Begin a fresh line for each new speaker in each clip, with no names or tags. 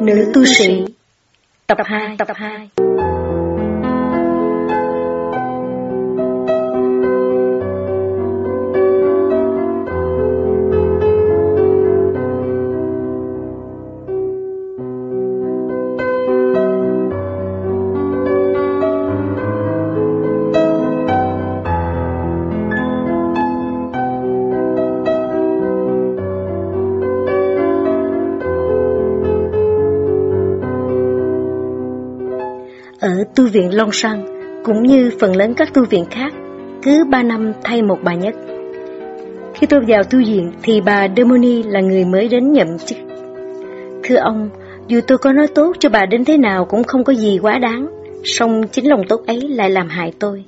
Nữ tu sĩ. Tập 2 Tập 2 tu viện Long Sơn, cũng như phần lớn các tu viện khác, cứ ba năm thay một bà nhất. Khi tôi vào tu viện thì bà Demoni là người mới đến nhậm chức. Thưa ông, dù tôi có nói tốt cho bà đến thế nào cũng không có gì quá đáng, song chính lòng tốt ấy lại làm hại tôi.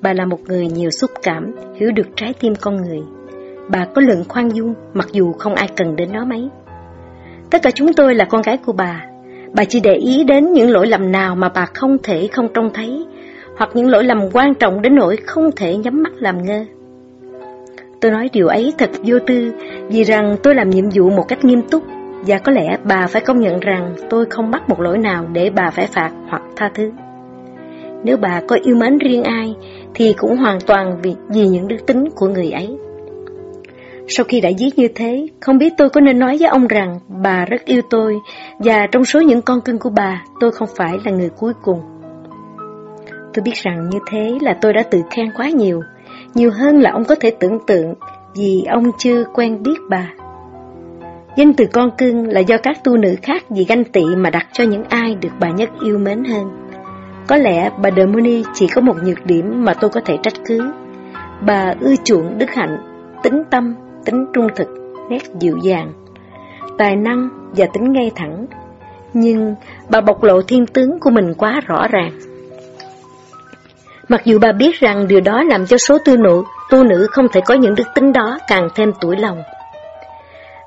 Bà là một người nhiều xúc cảm, hiểu được trái tim con người. Bà có lượng khoan dung, mặc dù không ai cần đến nó mấy. Tất cả chúng tôi là con gái của bà, Bà chỉ để ý đến những lỗi lầm nào mà bà không thể không trông thấy, hoặc những lỗi lầm quan trọng đến nỗi không thể nhắm mắt làm ngơ. Tôi nói điều ấy thật vô tư, vì rằng tôi làm nhiệm vụ một cách nghiêm túc, và có lẽ bà phải công nhận rằng tôi không bắt một lỗi nào để bà phải phạt hoặc tha thứ. Nếu bà có yêu mến riêng ai, thì cũng hoàn toàn vì, vì những đức tính của người ấy. Sau khi đã giết như thế, không biết tôi có nên nói với ông rằng bà rất yêu tôi và trong số những con cưng của bà, tôi không phải là người cuối cùng. Tôi biết rằng như thế là tôi đã tự khen quá nhiều, nhiều hơn là ông có thể tưởng tượng vì ông chưa quen biết bà. Danh từ con cưng là do các tu nữ khác vì ganh tị mà đặt cho những ai được bà nhất yêu mến hơn. Có lẽ bà Demoni chỉ có một nhược điểm mà tôi có thể trách cứ. Bà ưa chuộng đức hạnh, tính tâm tính trung thực, nét dịu dàng, tài năng và tính ngay thẳng. Nhưng bà bộc lộ thiên tướng của mình quá rõ ràng. Mặc dù bà biết rằng điều đó làm cho số tu nữ, tu nữ không thể có những đức tính đó càng thêm tuổi lòng.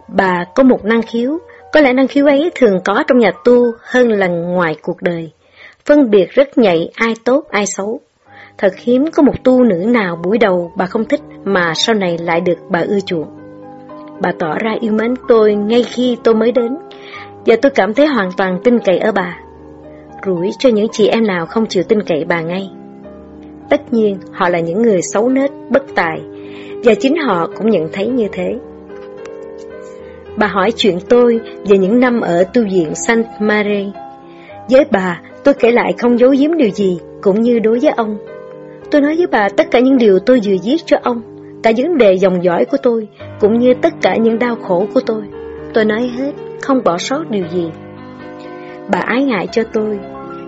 Bà có một năng khiếu, có lẽ năng khiếu ấy thường có trong nhà tu hơn là ngoài cuộc đời. Phân biệt rất nhạy ai tốt ai xấu. Thật hiếm có một tu nữ nào buổi đầu bà không thích mà sau này lại được bà ưa chuộng. Bà tỏ ra yêu mến tôi ngay khi tôi mới đến, và tôi cảm thấy hoàn toàn tin cậy ở bà. Rủi cho những chị em nào không chịu tin cậy bà ngay. Tất nhiên, họ là những người xấu nết, bất tài, và chính họ cũng nhận thấy như thế. Bà hỏi chuyện tôi về những năm ở tu viện Saint Marie. Với bà, tôi kể lại không giấu giếm điều gì, cũng như đối với ông. Tôi nói với bà tất cả những điều tôi vừa viết cho ông, cả vấn đề dòng dõi của tôi, cũng như tất cả những đau khổ của tôi. Tôi nói hết, không bỏ sót điều gì. Bà ái ngại cho tôi,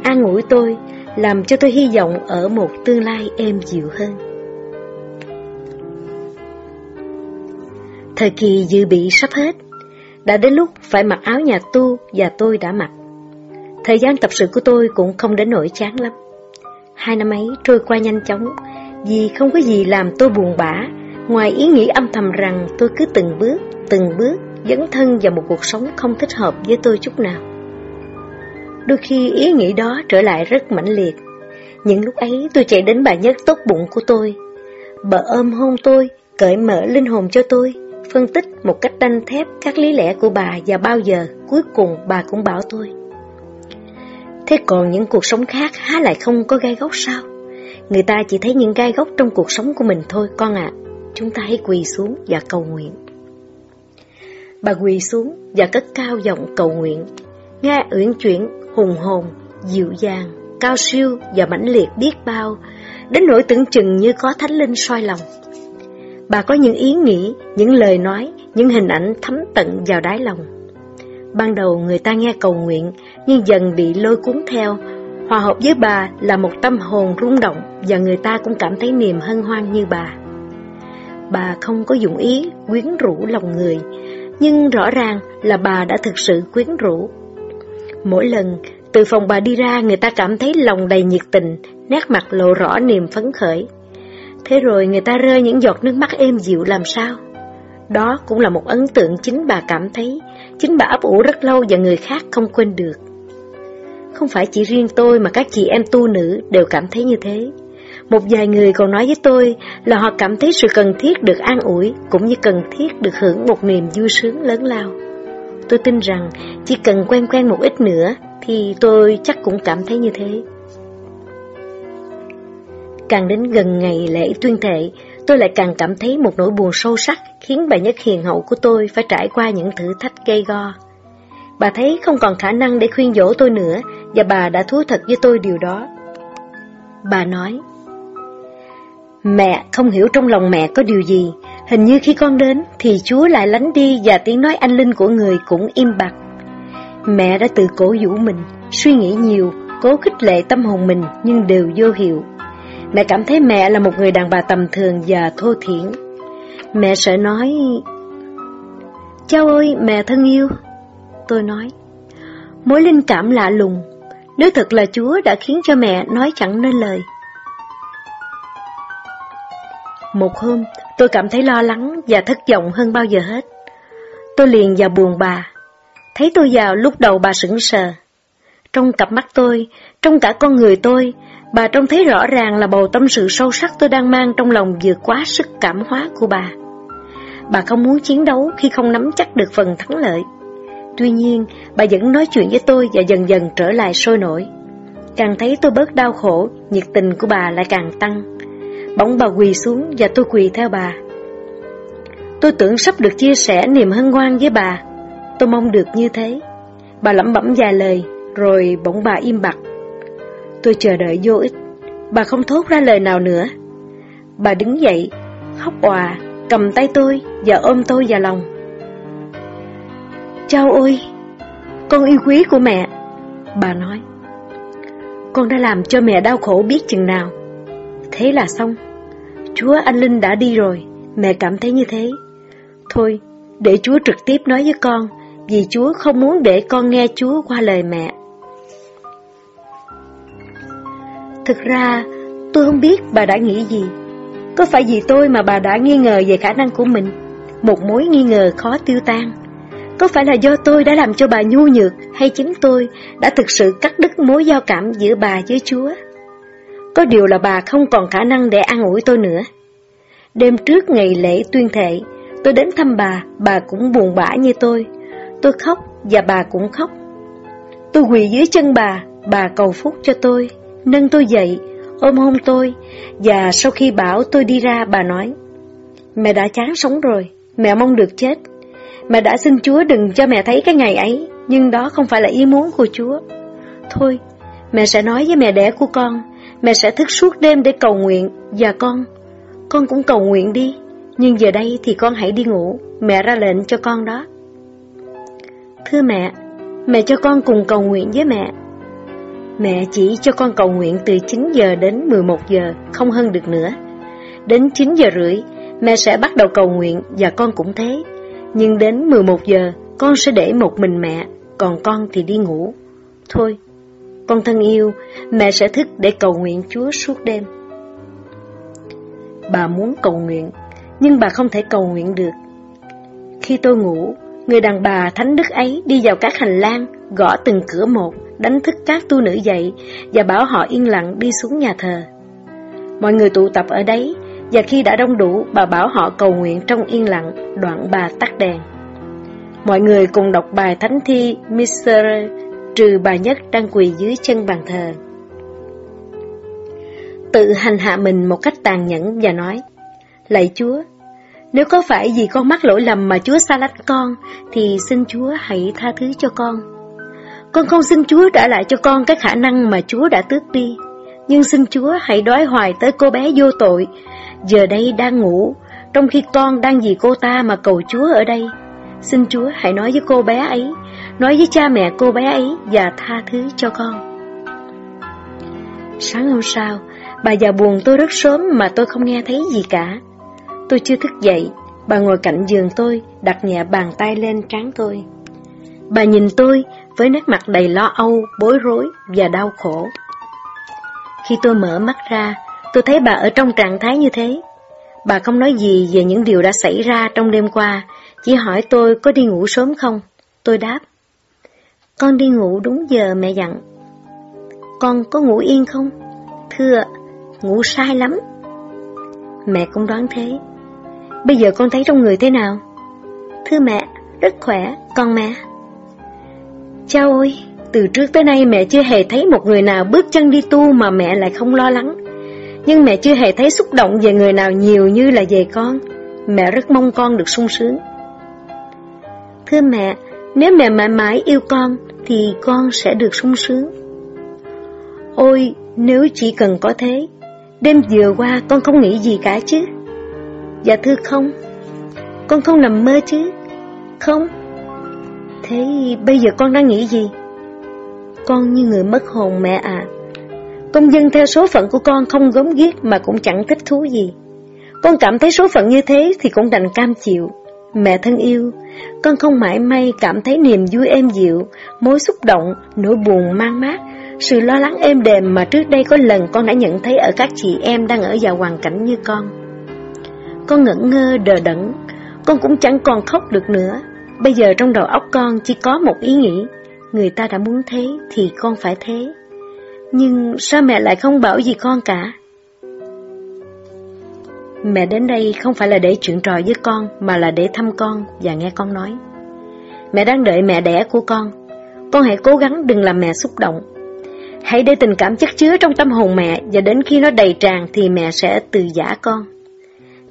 an ủi tôi, làm cho tôi hy vọng ở một tương lai êm dịu hơn. Thời kỳ dự bị sắp hết, đã đến lúc phải mặc áo nhà tu và tôi đã mặc. Thời gian tập sự của tôi cũng không đến nỗi chán lắm. Hai năm ấy trôi qua nhanh chóng, vì không có gì làm tôi buồn bã, ngoài ý nghĩ âm thầm rằng tôi cứ từng bước, từng bước dấn thân vào một cuộc sống không thích hợp với tôi chút nào. Đôi khi ý nghĩ đó trở lại rất mãnh liệt. Những lúc ấy tôi chạy đến bà nhất tốt bụng của tôi. Bà ôm hôn tôi, cởi mở linh hồn cho tôi, phân tích một cách đanh thép các lý lẽ của bà và bao giờ cuối cùng bà cũng bảo tôi. Thế còn những cuộc sống khác há lại không có gai góc sao? Người ta chỉ thấy những gai góc trong cuộc sống của mình thôi con ạ. Chúng ta hãy quỳ xuống và cầu nguyện. Bà quỳ xuống và cất cao giọng cầu nguyện. Nghe uyển chuyển, hùng hồn, dịu dàng, cao siêu và mãnh liệt biết bao, đến nỗi tưởng chừng như có thánh linh soi lòng. Bà có những ý nghĩ, những lời nói, những hình ảnh thấm tận vào đáy lòng. Ban đầu người ta nghe cầu nguyện, nhưng dần bị lôi cuốn theo. Hòa hợp với bà là một tâm hồn rung động và người ta cũng cảm thấy niềm hân hoan như bà. Bà không có dụng ý quyến rũ lòng người, nhưng rõ ràng là bà đã thực sự quyến rũ. Mỗi lần từ phòng bà đi ra người ta cảm thấy lòng đầy nhiệt tình, nét mặt lộ rõ niềm phấn khởi. Thế rồi người ta rơi những giọt nước mắt êm dịu làm sao? Đó cũng là một ấn tượng chính bà cảm thấy, chính bà ấp ủ rất lâu và người khác không quên được. Không phải chỉ riêng tôi mà các chị em tu nữ đều cảm thấy như thế. Một vài người còn nói với tôi là họ cảm thấy sự cần thiết được an ủi cũng như cần thiết được hưởng một niềm vui sướng lớn lao. Tôi tin rằng chỉ cần quen quen một ít nữa thì tôi chắc cũng cảm thấy như thế. Càng đến gần ngày lễ tuyên thệ, tôi lại càng cảm thấy một nỗi buồn sâu sắc khiến bà nhất hiền hậu của tôi phải trải qua những thử thách gây go. Bà thấy không còn khả năng để khuyên dỗ tôi nữa và bà đã thú thật với tôi điều đó. Bà nói, Mẹ không hiểu trong lòng mẹ có điều gì, hình như khi con đến thì Chúa lại lánh đi và tiếng nói anh linh của người cũng im bặt. Mẹ đã tự cổ vũ mình, suy nghĩ nhiều, cố khích lệ tâm hồn mình nhưng đều vô hiệu. Mẹ cảm thấy mẹ là một người đàn bà tầm thường và thô thiển. Mẹ sợ nói... Cháu ơi, mẹ thân yêu. Tôi nói, mối linh cảm lạ lùng, nếu thật là Chúa đã khiến cho mẹ nói chẳng nên lời. Một hôm, tôi cảm thấy lo lắng và thất vọng hơn bao giờ hết. Tôi liền vào buồn bà. Thấy tôi vào lúc đầu bà sững sờ. Trong cặp mắt tôi, trong cả con người tôi, bà trông thấy rõ ràng là bầu tâm sự sâu sắc tôi đang mang trong lòng vượt quá sức cảm hóa của bà. Bà không muốn chiến đấu khi không nắm chắc được phần thắng lợi. Tuy nhiên, bà vẫn nói chuyện với tôi và dần dần trở lại sôi nổi. Càng thấy tôi bớt đau khổ, nhiệt tình của bà lại càng tăng. Bỗng bà quỳ xuống và tôi quỳ theo bà. Tôi tưởng sắp được chia sẻ niềm hân hoan với bà. Tôi mong được như thế. Bà lẩm bẩm vài lời, rồi bỗng bà im bặt. Tôi chờ đợi vô ích. Bà không thốt ra lời nào nữa. Bà đứng dậy, khóc òa, cầm tay tôi và ôm tôi vào lòng. Cháu ơi, con yêu quý của mẹ, bà nói. Con đã làm cho mẹ đau khổ biết chừng nào. Thế là xong. Chúa anh Linh đã đi rồi, mẹ cảm thấy như thế. Thôi, để Chúa trực tiếp nói với con, vì Chúa không muốn để con nghe Chúa qua lời mẹ. Thực ra, tôi không biết bà đã nghĩ gì. Có phải vì tôi mà bà đã nghi ngờ về khả năng của mình? Một mối nghi ngờ khó tiêu tan. Có phải là do tôi đã làm cho bà nhu nhược hay chính tôi đã thực sự cắt đứt mối giao cảm giữa bà với Chúa? Có điều là bà không còn khả năng để an ủi tôi nữa. Đêm trước ngày lễ tuyên thệ, tôi đến thăm bà, bà cũng buồn bã như tôi. Tôi khóc và bà cũng khóc. Tôi quỳ dưới chân bà, bà cầu phúc cho tôi, nâng tôi dậy, ôm hôn tôi, và sau khi bảo tôi đi ra bà nói, Mẹ đã chán sống rồi, mẹ mong được chết. Mẹ đã xin Chúa đừng cho mẹ thấy cái ngày ấy, nhưng đó không phải là ý muốn của Chúa. Thôi, mẹ sẽ nói với mẹ đẻ của con, Mẹ sẽ thức suốt đêm để cầu nguyện, và con, con cũng cầu nguyện đi, nhưng giờ đây thì con hãy đi ngủ, mẹ ra lệnh cho con đó. Thưa mẹ, mẹ cho con cùng cầu nguyện với mẹ. Mẹ chỉ cho con cầu nguyện từ 9 giờ đến 11 giờ, không hơn được nữa. Đến 9 giờ rưỡi, mẹ sẽ bắt đầu cầu nguyện và con cũng thế. Nhưng đến 11 giờ, con sẽ để một mình mẹ, còn con thì đi ngủ. Thôi, con thân yêu, mẹ sẽ thức để cầu nguyện Chúa suốt đêm. Bà muốn cầu nguyện, nhưng bà không thể cầu nguyện được. Khi tôi ngủ, người đàn bà thánh đức ấy đi vào các hành lang, gõ từng cửa một, đánh thức các tu nữ dậy và bảo họ yên lặng đi xuống nhà thờ. Mọi người tụ tập ở đấy, và khi đã đông đủ, bà bảo họ cầu nguyện trong yên lặng, đoạn bà tắt đèn. Mọi người cùng đọc bài thánh thi Mr. trừ bà nhất đang quỳ dưới chân bàn thờ. Tự hành hạ mình một cách tàn nhẫn và nói, Lạy Chúa, nếu có phải vì con mắc lỗi lầm mà Chúa xa lánh con, thì xin Chúa hãy tha thứ cho con. Con không xin Chúa trả lại cho con cái khả năng mà Chúa đã tước đi, nhưng xin Chúa hãy đói hoài tới cô bé vô tội, giờ đây đang ngủ, trong khi con đang vì cô ta mà cầu Chúa ở đây. Xin Chúa hãy nói với cô bé ấy, nói với cha mẹ cô bé ấy và tha thứ cho con. Sáng hôm sau, bà già buồn tôi rất sớm mà tôi không nghe thấy gì cả. Tôi chưa thức dậy, bà ngồi cạnh giường tôi, đặt nhẹ bàn tay lên trán tôi. Bà nhìn tôi với nét mặt đầy lo âu, bối rối và đau khổ. Khi tôi mở mắt ra, tôi thấy bà ở trong trạng thái như thế. Bà không nói gì về những điều đã xảy ra trong đêm qua, chỉ hỏi tôi có đi ngủ sớm không. Tôi đáp, con đi ngủ đúng giờ mẹ dặn. Con có ngủ yên không? Thưa, ngủ sai lắm. Mẹ cũng đoán thế. Bây giờ con thấy trong người thế nào? Thưa mẹ, rất khỏe, con mẹ. Cha ơi, từ trước tới nay mẹ chưa hề thấy một người nào bước chân đi tu mà mẹ lại không lo lắng. Nhưng mẹ chưa hề thấy xúc động về người nào nhiều như là về con. Mẹ rất mong con được sung sướng. Thưa mẹ, nếu mẹ mãi mãi yêu con thì con sẽ được sung sướng. Ôi, nếu chỉ cần có thế, đêm vừa qua con không nghĩ gì cả chứ. Dạ thưa không, con không nằm mơ chứ. Không. Thế bây giờ con đang nghĩ gì? Con như người mất hồn mẹ à. Công dân theo số phận của con không gớm ghiếc mà cũng chẳng thích thú gì. Con cảm thấy số phận như thế thì cũng đành cam chịu. Mẹ thân yêu, con không mãi may cảm thấy niềm vui êm dịu, mối xúc động, nỗi buồn mang mát, sự lo lắng êm đềm mà trước đây có lần con đã nhận thấy ở các chị em đang ở vào hoàn cảnh như con. Con ngẩn ngơ đờ đẫn, con cũng chẳng còn khóc được nữa. Bây giờ trong đầu óc con chỉ có một ý nghĩ, người ta đã muốn thế thì con phải thế. Nhưng sao mẹ lại không bảo gì con cả? Mẹ đến đây không phải là để chuyện trò với con, mà là để thăm con và nghe con nói. Mẹ đang đợi mẹ đẻ của con. Con hãy cố gắng đừng làm mẹ xúc động. Hãy để tình cảm chất chứa trong tâm hồn mẹ và đến khi nó đầy tràn thì mẹ sẽ từ giả con.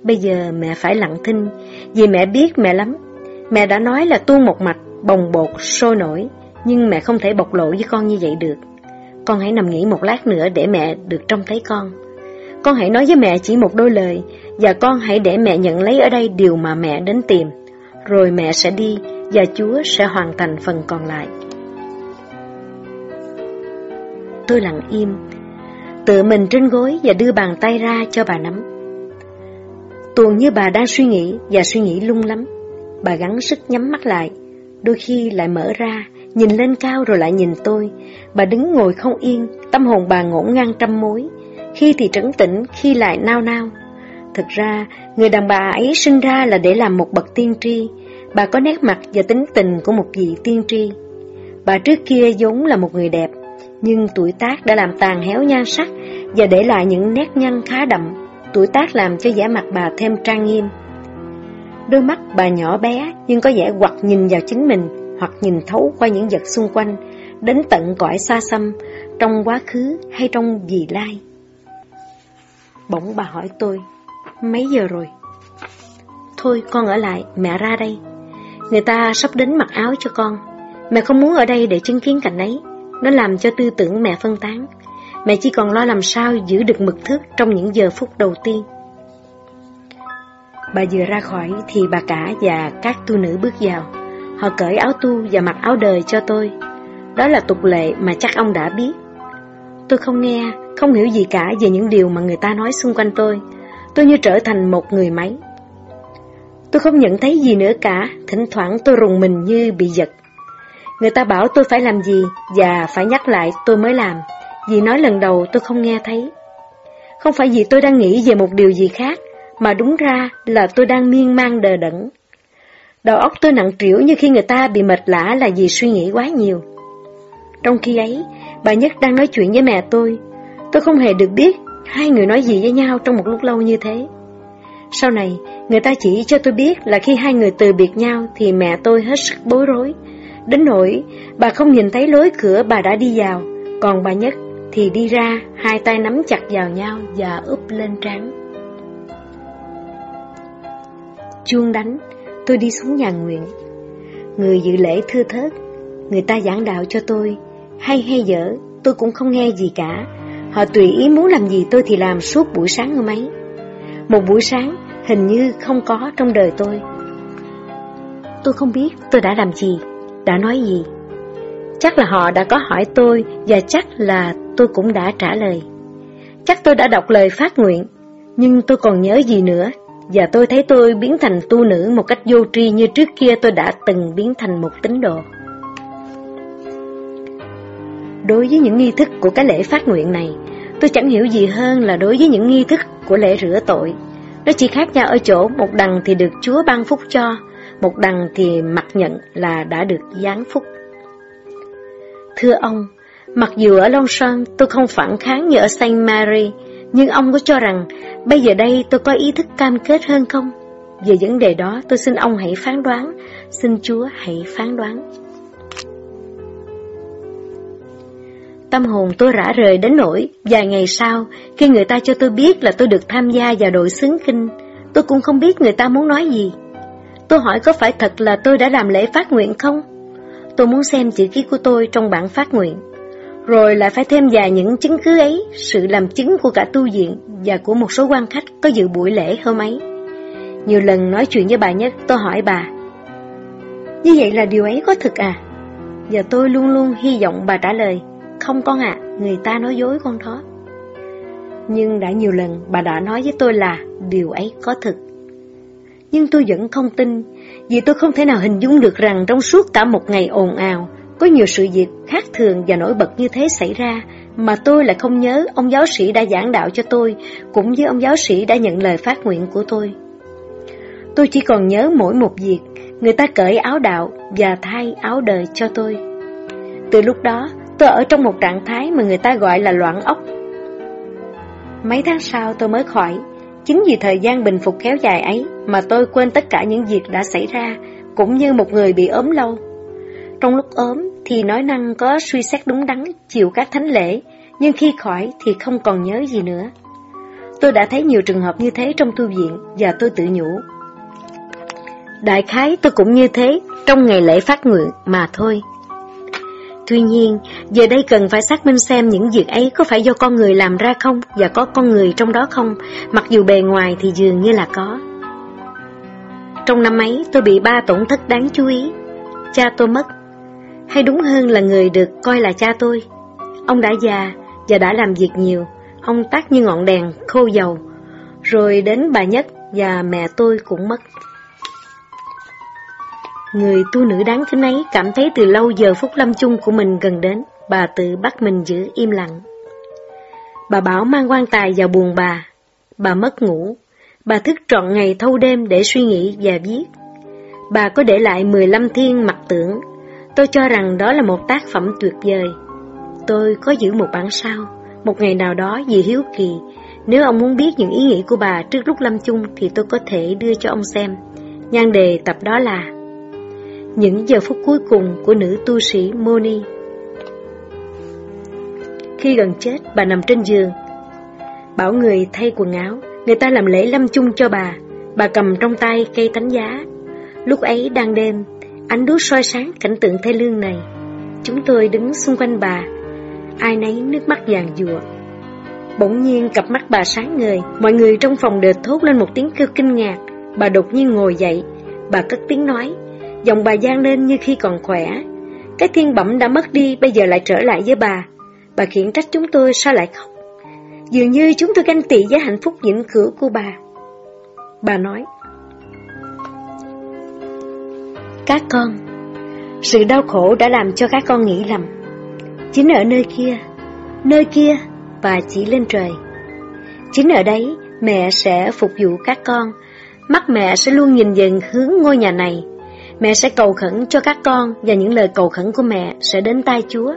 Bây giờ mẹ phải lặng thinh, vì mẹ biết mẹ lắm. Mẹ đã nói là tuôn một mạch, bồng bột, sôi nổi, nhưng mẹ không thể bộc lộ với con như vậy được. Con hãy nằm nghỉ một lát nữa để mẹ được trông thấy con. Con hãy nói với mẹ chỉ một đôi lời, và con hãy để mẹ nhận lấy ở đây điều mà mẹ đến tìm. Rồi mẹ sẽ đi, và Chúa sẽ hoàn thành phần còn lại. Tôi lặng im, tự mình trên gối và đưa bàn tay ra cho bà nắm. Tuồng như bà đang suy nghĩ và suy nghĩ lung lắm. Bà gắng sức nhắm mắt lại, đôi khi lại mở ra, nhìn lên cao rồi lại nhìn tôi. Bà đứng ngồi không yên, tâm hồn bà ngổn ngang trăm mối, khi thì trấn tĩnh, khi lại nao nao. Thực ra, người đàn bà ấy sinh ra là để làm một bậc tiên tri. Bà có nét mặt và tính tình của một vị tiên tri. Bà trước kia vốn là một người đẹp, nhưng tuổi tác đã làm tàn héo nhan sắc và để lại những nét nhăn khá đậm. Tuổi tác làm cho vẻ mặt bà thêm trang nghiêm. Đôi mắt bà nhỏ bé nhưng có vẻ hoặc nhìn vào chính mình hoặc nhìn thấu qua những vật xung quanh, đến tận cõi xa xăm, trong quá khứ hay trong vị lai. Bỗng bà hỏi tôi, mấy giờ rồi? Thôi con ở lại, mẹ ra đây. Người ta sắp đến mặc áo cho con. Mẹ không muốn ở đây để chứng kiến cảnh ấy. Nó làm cho tư tưởng mẹ phân tán. Mẹ chỉ còn lo làm sao giữ được mực thước trong những giờ phút đầu tiên. Bà vừa ra khỏi thì bà cả và các tu nữ bước vào. Họ cởi áo tu và mặc áo đời cho tôi. Đó là tục lệ mà chắc ông đã biết. Tôi không nghe, không hiểu gì cả về những điều mà người ta nói xung quanh tôi. Tôi như trở thành một người máy. Tôi không nhận thấy gì nữa cả, thỉnh thoảng tôi rùng mình như bị giật. Người ta bảo tôi phải làm gì và phải nhắc lại tôi mới làm, vì nói lần đầu tôi không nghe thấy. Không phải vì tôi đang nghĩ về một điều gì khác, mà đúng ra là tôi đang miên man đờ đẫn. Đầu óc tôi nặng trĩu như khi người ta bị mệt lã là vì suy nghĩ quá nhiều. Trong khi ấy, bà Nhất đang nói chuyện với mẹ tôi. Tôi không hề được biết hai người nói gì với nhau trong một lúc lâu như thế. Sau này, người ta chỉ cho tôi biết là khi hai người từ biệt nhau thì mẹ tôi hết sức bối rối. Đến nỗi, bà không nhìn thấy lối cửa bà đã đi vào, còn bà Nhất thì đi ra, hai tay nắm chặt vào nhau và úp lên trán. Chuông đánh, tôi đi xuống nhà nguyện. Người dự lễ thưa thớt, người ta giảng đạo cho tôi, hay hay dở, tôi cũng không nghe gì cả. Họ tùy ý muốn làm gì tôi thì làm suốt buổi sáng hôm ấy. Một buổi sáng hình như không có trong đời tôi. Tôi không biết tôi đã làm gì, đã nói gì. Chắc là họ đã có hỏi tôi và chắc là tôi cũng đã trả lời. Chắc tôi đã đọc lời phát nguyện, nhưng tôi còn nhớ gì nữa giờ tôi thấy tôi biến thành tu nữ một cách vô tri như trước kia tôi đã từng biến thành một tín đồ. Đối với những nghi thức của cái lễ phát nguyện này, tôi chẳng hiểu gì hơn là đối với những nghi thức của lễ rửa tội. Nó chỉ khác nhau ở chỗ một đằng thì được Chúa ban phúc cho, một đằng thì mặc nhận là đã được giáng phúc. Thưa ông, mặc dù ở Long Sơn tôi không phản kháng như ở Saint Mary, nhưng ông có cho rằng bây giờ đây tôi có ý thức cam kết hơn không? Về vấn đề đó tôi xin ông hãy phán đoán, xin Chúa hãy phán đoán. Tâm hồn tôi rã rời đến nỗi, vài ngày sau, khi người ta cho tôi biết là tôi được tham gia vào đội xứng kinh, tôi cũng không biết người ta muốn nói gì. Tôi hỏi có phải thật là tôi đã làm lễ phát nguyện không? Tôi muốn xem chữ ký của tôi trong bản phát nguyện. Rồi lại phải thêm vài những chứng cứ ấy, sự làm chứng của cả tu viện và của một số quan khách có dự buổi lễ hôm ấy. Nhiều lần nói chuyện với bà Nhất, tôi hỏi bà, Như vậy là điều ấy có thực à? Và tôi luôn luôn hy vọng bà trả lời, Không con ạ, người ta nói dối con đó. Nhưng đã nhiều lần bà đã nói với tôi là điều ấy có thực. Nhưng tôi vẫn không tin, vì tôi không thể nào hình dung được rằng trong suốt cả một ngày ồn ào, có nhiều sự việc khác thường và nổi bật như thế xảy ra, mà tôi lại không nhớ ông giáo sĩ đã giảng đạo cho tôi, cũng như ông giáo sĩ đã nhận lời phát nguyện của tôi. Tôi chỉ còn nhớ mỗi một việc, người ta cởi áo đạo và thay áo đời cho tôi. Từ lúc đó, tôi ở trong một trạng thái mà người ta gọi là loạn ốc. Mấy tháng sau tôi mới khỏi, chính vì thời gian bình phục kéo dài ấy mà tôi quên tất cả những việc đã xảy ra, cũng như một người bị ốm lâu. Trong lúc ốm thì nói năng có suy xét đúng đắn, chịu các thánh lễ, nhưng khi khỏi thì không còn nhớ gì nữa. Tôi đã thấy nhiều trường hợp như thế trong tu viện và tôi tự nhủ. Đại khái tôi cũng như thế trong ngày lễ phát nguyện mà thôi. Tuy nhiên, giờ đây cần phải xác minh xem những việc ấy có phải do con người làm ra không và có con người trong đó không, mặc dù bề ngoài thì dường như là có. Trong năm ấy, tôi bị ba tổn thất đáng chú ý. Cha tôi mất, hay đúng hơn là người được coi là cha tôi. Ông đã già và đã làm việc nhiều, ông tắt như ngọn đèn khô dầu, rồi đến bà Nhất và mẹ tôi cũng mất. Người tu nữ đáng kính ấy cảm thấy từ lâu giờ phút lâm chung của mình gần đến, bà tự bắt mình giữ im lặng. Bà bảo mang quan tài vào buồn bà, bà mất ngủ, bà thức trọn ngày thâu đêm để suy nghĩ và viết. Bà có để lại 15 thiên mặt tượng, tôi cho rằng đó là một tác phẩm tuyệt vời. Tôi có giữ một bản sao, một ngày nào đó vì hiếu kỳ, nếu ông muốn biết những ý nghĩ của bà trước lúc lâm chung thì tôi có thể đưa cho ông xem. Nhan đề tập đó là những giờ phút cuối cùng của nữ tu sĩ Moni. Khi gần chết, bà nằm trên giường. Bảo người thay quần áo, người ta làm lễ lâm chung cho bà. Bà cầm trong tay cây tánh giá. Lúc ấy đang đêm, ánh đuốc soi sáng cảnh tượng thê lương này. Chúng tôi đứng xung quanh bà, ai nấy nước mắt vàng dụa. Bỗng nhiên cặp mắt bà sáng ngời, mọi người trong phòng đều thốt lên một tiếng kêu kinh ngạc. Bà đột nhiên ngồi dậy, bà cất tiếng nói, Giọng bà gian lên như khi còn khỏe. Cái thiên bẩm đã mất đi, bây giờ lại trở lại với bà. Bà khiển trách chúng tôi sao lại khóc. Dường như chúng tôi ganh tị với hạnh phúc vĩnh cửu của bà. Bà nói, Các con, sự đau khổ đã làm cho các con nghĩ lầm. Chính ở nơi kia, nơi kia và chỉ lên trời. Chính ở đấy, mẹ sẽ phục vụ các con. Mắt mẹ sẽ luôn nhìn dần hướng ngôi nhà này Mẹ sẽ cầu khẩn cho các con và những lời cầu khẩn của mẹ sẽ đến tai Chúa.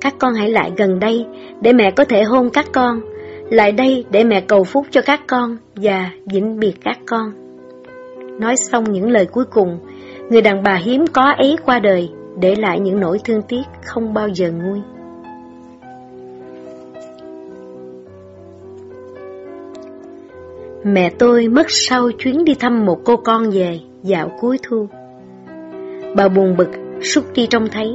Các con hãy lại gần đây để mẹ có thể hôn các con, lại đây để mẹ cầu phúc cho các con và vĩnh biệt các con. Nói xong những lời cuối cùng, người đàn bà hiếm có ấy qua đời, để lại những nỗi thương tiếc không bao giờ nguôi. Mẹ tôi mất sau chuyến đi thăm một cô con về dạo cuối thu. Bà buồn bực, xúc đi trông thấy.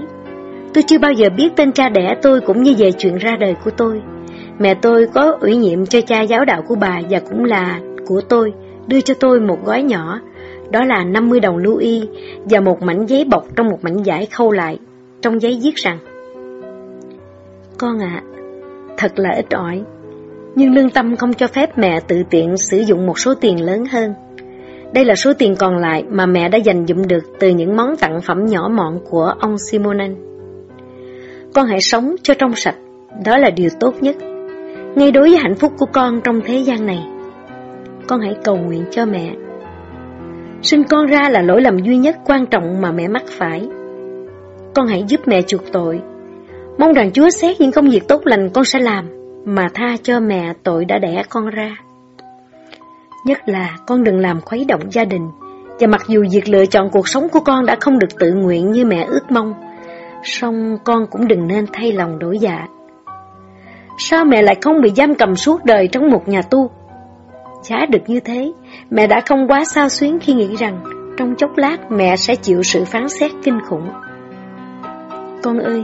Tôi chưa bao giờ biết tên cha đẻ tôi cũng như về chuyện ra đời của tôi. Mẹ tôi có ủy nhiệm cho cha giáo đạo của bà và cũng là của tôi, đưa cho tôi một gói nhỏ, đó là 50 đồng lưu y và một mảnh giấy bọc trong một mảnh giải khâu lại. Trong giấy viết rằng Con ạ, thật là ít ỏi, nhưng lương tâm không cho phép mẹ tự tiện sử dụng một số tiền lớn hơn. Đây là số tiền còn lại mà mẹ đã dành dụm được từ những món tặng phẩm nhỏ mọn của ông Simonen. Con hãy sống cho trong sạch, đó là điều tốt nhất. Ngay đối với hạnh phúc của con trong thế gian này, con hãy cầu nguyện cho mẹ. Sinh con ra là lỗi lầm duy nhất quan trọng mà mẹ mắc phải. Con hãy giúp mẹ chuộc tội. Mong rằng Chúa xét những công việc tốt lành con sẽ làm, mà tha cho mẹ tội đã đẻ con ra. Nhất là con đừng làm khuấy động gia đình Và mặc dù việc lựa chọn cuộc sống của con đã không được tự nguyện như mẹ ước mong Song con cũng đừng nên thay lòng đổi dạ. Sao mẹ lại không bị giam cầm suốt đời trong một nhà tu? Chả được như thế, mẹ đã không quá sao xuyến khi nghĩ rằng trong chốc lát mẹ sẽ chịu sự phán xét kinh khủng. Con ơi,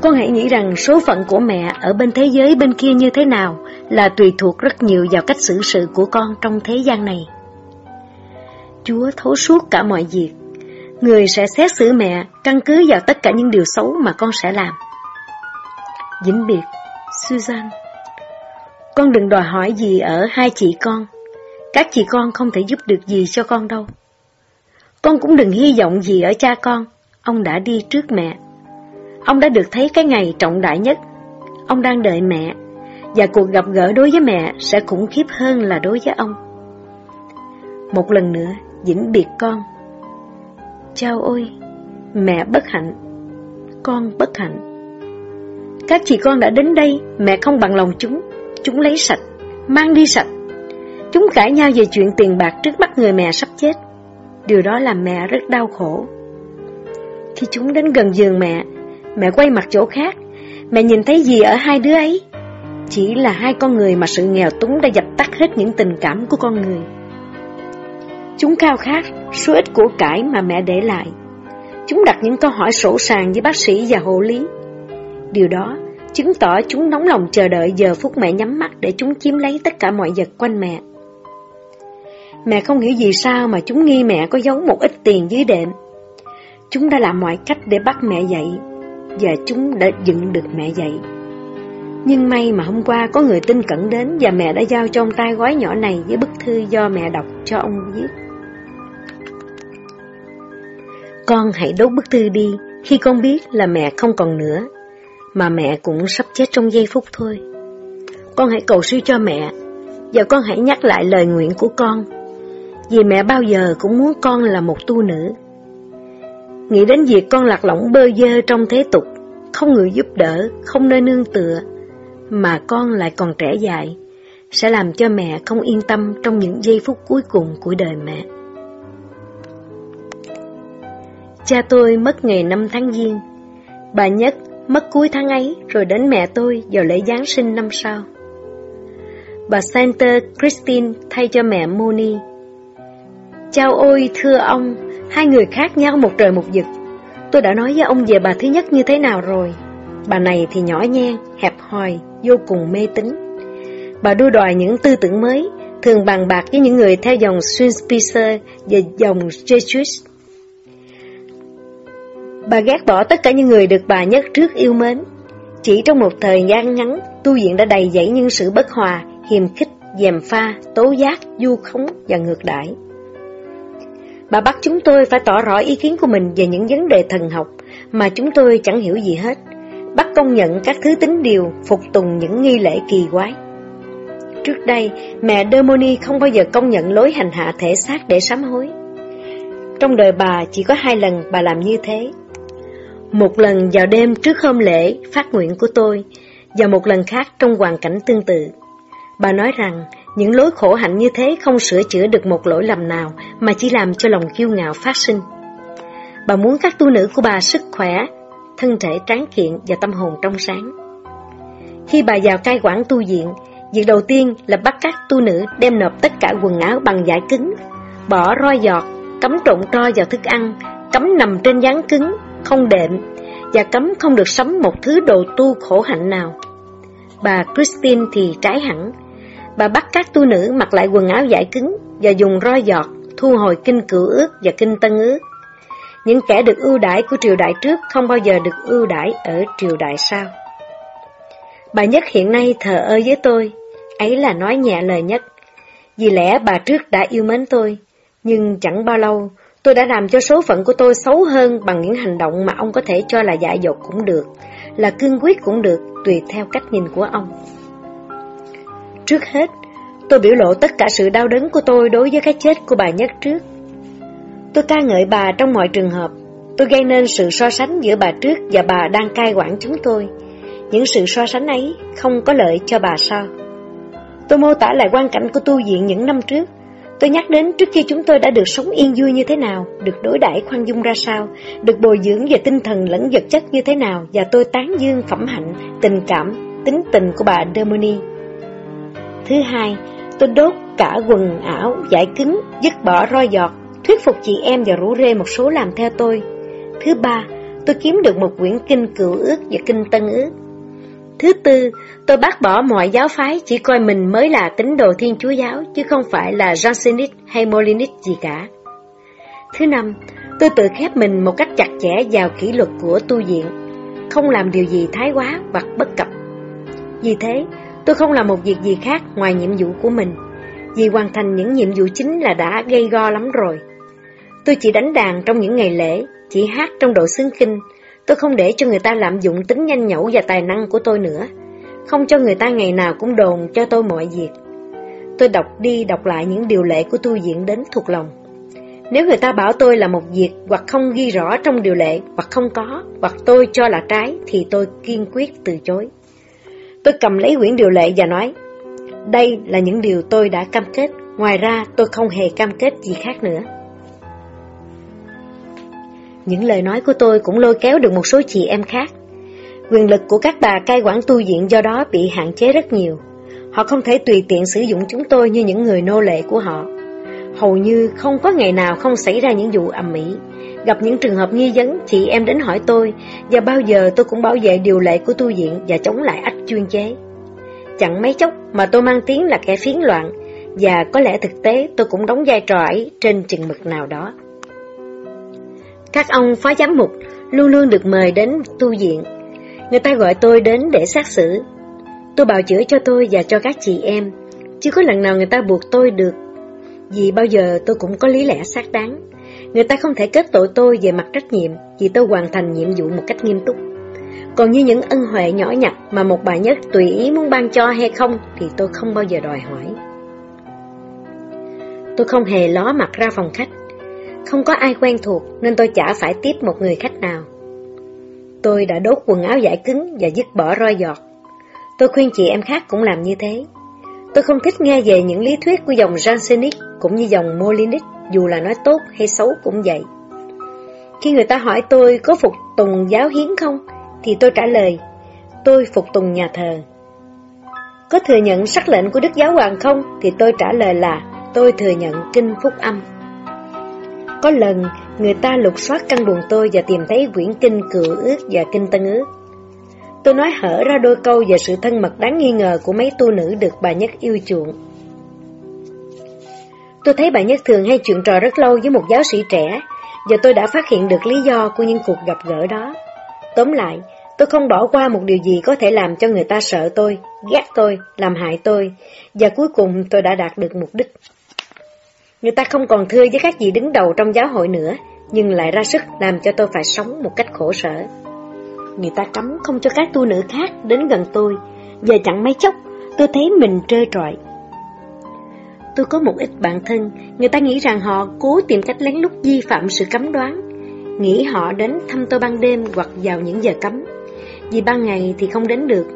con hãy nghĩ rằng số phận của mẹ ở bên thế giới bên kia như thế nào là tùy thuộc rất nhiều vào cách xử sự của con trong thế gian này. Chúa thấu suốt cả mọi việc. Người sẽ xét xử mẹ căn cứ vào tất cả những điều xấu mà con sẽ làm. Dính biệt, Susan. Con đừng đòi hỏi gì ở hai chị con. Các chị con không thể giúp được gì cho con đâu. Con cũng đừng hy vọng gì ở cha con. Ông đã đi trước mẹ. Ông đã được thấy cái ngày trọng đại nhất. Ông đang đợi mẹ. Và cuộc gặp gỡ đối với mẹ sẽ khủng khiếp hơn là đối với ông. Một lần nữa, dĩnh biệt con. Chao ôi, mẹ bất hạnh, con bất hạnh. Các chị con đã đến đây, mẹ không bằng lòng chúng, chúng lấy sạch, mang đi sạch. Chúng cãi nhau về chuyện tiền bạc trước mắt người mẹ sắp chết. Điều đó làm mẹ rất đau khổ. Khi chúng đến gần giường mẹ, mẹ quay mặt chỗ khác, mẹ nhìn thấy gì ở hai đứa ấy? Chỉ là hai con người mà sự nghèo túng đã dập tắt hết những tình cảm của con người. Chúng khao khát số ít của cải mà mẹ để lại. Chúng đặt những câu hỏi sổ sàng với bác sĩ và hộ lý. Điều đó chứng tỏ chúng nóng lòng chờ đợi giờ phút mẹ nhắm mắt để chúng chiếm lấy tất cả mọi vật quanh mẹ. Mẹ không hiểu gì sao mà chúng nghi mẹ có giấu một ít tiền dưới đệm. Chúng đã làm mọi cách để bắt mẹ dậy, và chúng đã dựng được mẹ dậy. Nhưng may mà hôm qua có người tin cẩn đến và mẹ đã giao cho ông tay gói nhỏ này với bức thư do mẹ đọc cho ông viết. Con hãy đốt bức thư đi khi con biết là mẹ không còn nữa, mà mẹ cũng sắp chết trong giây phút thôi. Con hãy cầu siêu cho mẹ, và con hãy nhắc lại lời nguyện của con, vì mẹ bao giờ cũng muốn con là một tu nữ. Nghĩ đến việc con lạc lõng bơ vơ trong thế tục, không người giúp đỡ, không nơi nương tựa, mà con lại còn trẻ dại, sẽ làm cho mẹ không yên tâm trong những giây phút cuối cùng của đời mẹ. Cha tôi mất ngày 5 tháng Giêng, bà Nhất mất cuối tháng ấy rồi đến mẹ tôi vào lễ Giáng sinh năm sau. Bà Santa Christine thay cho mẹ Moni. Chao ôi thưa ông, hai người khác nhau một trời một vực. Tôi đã nói với ông về bà thứ nhất như thế nào rồi. Bà này thì nhỏ nhen, hẹp hòi, vô cùng mê tín. Bà đua đòi những tư tưởng mới, thường bàn bạc với những người theo dòng Swinspiecer và dòng Jesuit. Bà ghét bỏ tất cả những người được bà nhất trước yêu mến. Chỉ trong một thời gian ngắn, tu viện đã đầy dẫy những sự bất hòa, hiềm khích, dèm pha, tố giác, du khống và ngược đãi. Bà bắt chúng tôi phải tỏ rõ ý kiến của mình về những vấn đề thần học mà chúng tôi chẳng hiểu gì hết, bắt công nhận các thứ tính điều, phục tùng những nghi lễ kỳ quái. Trước đây, mẹ Demoni không bao giờ công nhận lối hành hạ thể xác để sám hối. Trong đời bà chỉ có hai lần bà làm như thế, một lần vào đêm trước hôm lễ phát nguyện của tôi, và một lần khác trong hoàn cảnh tương tự. Bà nói rằng những lối khổ hạnh như thế không sửa chữa được một lỗi lầm nào mà chỉ làm cho lòng kiêu ngạo phát sinh. Bà muốn các tu nữ của bà sức khỏe, thân thể tráng kiện và tâm hồn trong sáng. Khi bà vào cai quản tu viện, việc đầu tiên là bắt các tu nữ đem nộp tất cả quần áo bằng vải cứng, bỏ roi giọt, cấm trộn tro vào thức ăn, cấm nằm trên dáng cứng, không đệm và cấm không được sắm một thứ đồ tu khổ hạnh nào. Bà Christine thì trái hẳn. Bà bắt các tu nữ mặc lại quần áo giải cứng và dùng roi giọt thu hồi kinh cửu ước và kinh tân ước. Những kẻ được ưu đãi của triều đại trước không bao giờ được ưu đãi ở triều đại sau. Bà nhất hiện nay thờ ơ với tôi, ấy là nói nhẹ lời nhất. Vì lẽ bà trước đã yêu mến tôi, nhưng chẳng bao lâu Tôi đã làm cho số phận của tôi xấu hơn bằng những hành động mà ông có thể cho là dại dột cũng được, là cương quyết cũng được, tùy theo cách nhìn của ông. Trước hết, tôi biểu lộ tất cả sự đau đớn của tôi đối với cái chết của bà nhất trước. Tôi ca ngợi bà trong mọi trường hợp, tôi gây nên sự so sánh giữa bà trước và bà đang cai quản chúng tôi. Những sự so sánh ấy không có lợi cho bà sao. Tôi mô tả lại quan cảnh của tu viện những năm trước, Tôi nhắc đến trước khi chúng tôi đã được sống yên vui như thế nào, được đối đãi khoan dung ra sao, được bồi dưỡng về tinh thần lẫn vật chất như thế nào, và tôi tán dương phẩm hạnh, tình cảm, tính tình của bà Demoni Thứ hai, tôi đốt cả quần ảo, giải cứng, dứt bỏ roi giọt, thuyết phục chị em và rủ rê một số làm theo tôi. Thứ ba, tôi kiếm được một quyển kinh cựu ước và kinh tân ước. Thứ tư, tôi bác bỏ mọi giáo phái, chỉ coi mình mới là tín đồ Thiên Chúa giáo, chứ không phải là Jansenist hay Molinist gì cả. Thứ năm, tôi tự khép mình một cách chặt chẽ vào kỷ luật của tu viện, không làm điều gì thái quá hoặc bất cập. Vì thế, tôi không làm một việc gì khác ngoài nhiệm vụ của mình, vì hoàn thành những nhiệm vụ chính là đã gây go lắm rồi. Tôi chỉ đánh đàn trong những ngày lễ, chỉ hát trong đội xướng kinh, Tôi không để cho người ta lạm dụng tính nhanh nhẩu và tài năng của tôi nữa. Không cho người ta ngày nào cũng đồn cho tôi mọi việc. Tôi đọc đi đọc lại những điều lệ của tu viện đến thuộc lòng. Nếu người ta bảo tôi là một việc hoặc không ghi rõ trong điều lệ hoặc không có hoặc tôi cho là trái thì tôi kiên quyết từ chối. Tôi cầm lấy quyển điều lệ và nói, Đây là những điều tôi đã cam kết, Ngoài ra tôi không hề cam kết gì khác nữa những lời nói của tôi cũng lôi kéo được một số chị em khác. Quyền lực của các bà cai quản tu viện do đó bị hạn chế rất nhiều. Họ không thể tùy tiện sử dụng chúng tôi như những người nô lệ của họ. Hầu như không có ngày nào không xảy ra những vụ ầm ĩ. Gặp những trường hợp nghi vấn, chị em đến hỏi tôi, và bao giờ tôi cũng bảo vệ điều lệ của tu viện và chống lại ách chuyên chế. Chẳng mấy chốc mà tôi mang tiếng là kẻ phiến loạn, và có lẽ thực tế tôi cũng đóng vai trò ấy trên chừng mực nào đó. Các ông phó giám mục luôn luôn được mời đến tu viện. Người ta gọi tôi đến để xác xử. Tôi bào chữa cho tôi và cho các chị em. Chưa có lần nào người ta buộc tôi được. Vì bao giờ tôi cũng có lý lẽ xác đáng. Người ta không thể kết tội tôi về mặt trách nhiệm vì tôi hoàn thành nhiệm vụ một cách nghiêm túc. Còn như những ân huệ nhỏ nhặt mà một bà nhất tùy ý muốn ban cho hay không thì tôi không bao giờ đòi hỏi. Tôi không hề ló mặt ra phòng khách không có ai quen thuộc nên tôi chả phải tiếp một người khách nào. Tôi đã đốt quần áo giải cứng và dứt bỏ roi giọt. Tôi khuyên chị em khác cũng làm như thế. Tôi không thích nghe về những lý thuyết của dòng Jansenist cũng như dòng Molinic dù là nói tốt hay xấu cũng vậy. Khi người ta hỏi tôi có phục tùng giáo hiến không, thì tôi trả lời, tôi phục tùng nhà thờ. Có thừa nhận sắc lệnh của Đức Giáo Hoàng không, thì tôi trả lời là tôi thừa nhận kinh phúc âm. Có lần, người ta lục soát căn buồng tôi và tìm thấy quyển kinh cựu ước và kinh tân ước. Tôi nói hở ra đôi câu về sự thân mật đáng nghi ngờ của mấy tu nữ được bà Nhất yêu chuộng. Tôi thấy bà Nhất thường hay chuyện trò rất lâu với một giáo sĩ trẻ, và tôi đã phát hiện được lý do của những cuộc gặp gỡ đó. Tóm lại, tôi không bỏ qua một điều gì có thể làm cho người ta sợ tôi, ghét tôi, làm hại tôi, và cuối cùng tôi đã đạt được mục đích. Người ta không còn thưa với các vị đứng đầu trong giáo hội nữa, nhưng lại ra sức làm cho tôi phải sống một cách khổ sở. Người ta cấm không cho các tu nữ khác đến gần tôi, và chẳng mấy chốc tôi thấy mình trơ trọi. Tôi có một ít bạn thân, người ta nghĩ rằng họ cố tìm cách lén lút vi phạm sự cấm đoán, nghĩ họ đến thăm tôi ban đêm hoặc vào những giờ cấm, vì ban ngày thì không đến được.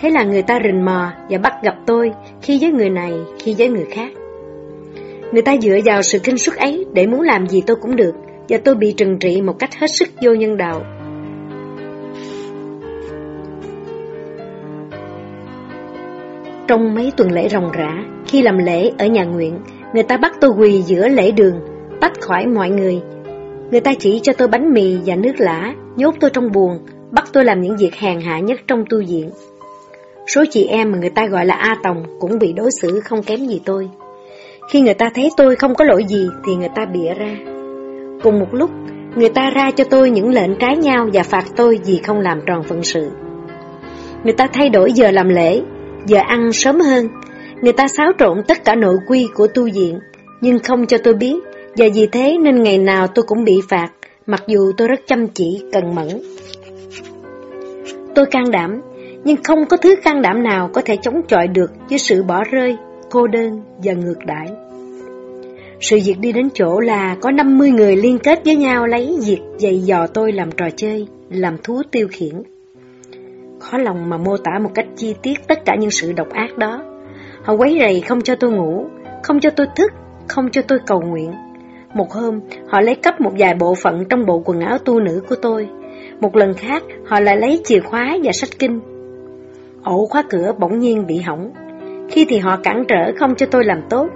Thế là người ta rình mò và bắt gặp tôi khi với người này, khi với người khác. Người ta dựa vào sự kinh suất ấy để muốn làm gì tôi cũng được, và tôi bị trừng trị một cách hết sức vô nhân đạo. Trong mấy tuần lễ ròng rã, khi làm lễ ở nhà nguyện, người ta bắt tôi quỳ giữa lễ đường, tách khỏi mọi người. Người ta chỉ cho tôi bánh mì và nước lã, nhốt tôi trong buồng, bắt tôi làm những việc hèn hạ nhất trong tu viện. Số chị em mà người ta gọi là A Tòng cũng bị đối xử không kém gì tôi. Khi người ta thấy tôi không có lỗi gì thì người ta bịa ra. Cùng một lúc, người ta ra cho tôi những lệnh trái nhau và phạt tôi vì không làm tròn phận sự. Người ta thay đổi giờ làm lễ, giờ ăn sớm hơn. Người ta xáo trộn tất cả nội quy của tu viện, nhưng không cho tôi biết, và vì thế nên ngày nào tôi cũng bị phạt, mặc dù tôi rất chăm chỉ, cần mẫn. Tôi can đảm, nhưng không có thứ can đảm nào có thể chống chọi được với sự bỏ rơi cô đơn và ngược đãi. Sự việc đi đến chỗ là có 50 người liên kết với nhau lấy việc dạy dò tôi làm trò chơi, làm thú tiêu khiển. Khó lòng mà mô tả một cách chi tiết tất cả những sự độc ác đó. Họ quấy rầy không cho tôi ngủ, không cho tôi thức, không cho tôi cầu nguyện. Một hôm, họ lấy cắp một vài bộ phận trong bộ quần áo tu nữ của tôi. Một lần khác, họ lại lấy chìa khóa và sách kinh. Ổ khóa cửa bỗng nhiên bị hỏng. Khi thì họ cản trở không cho tôi làm tốt,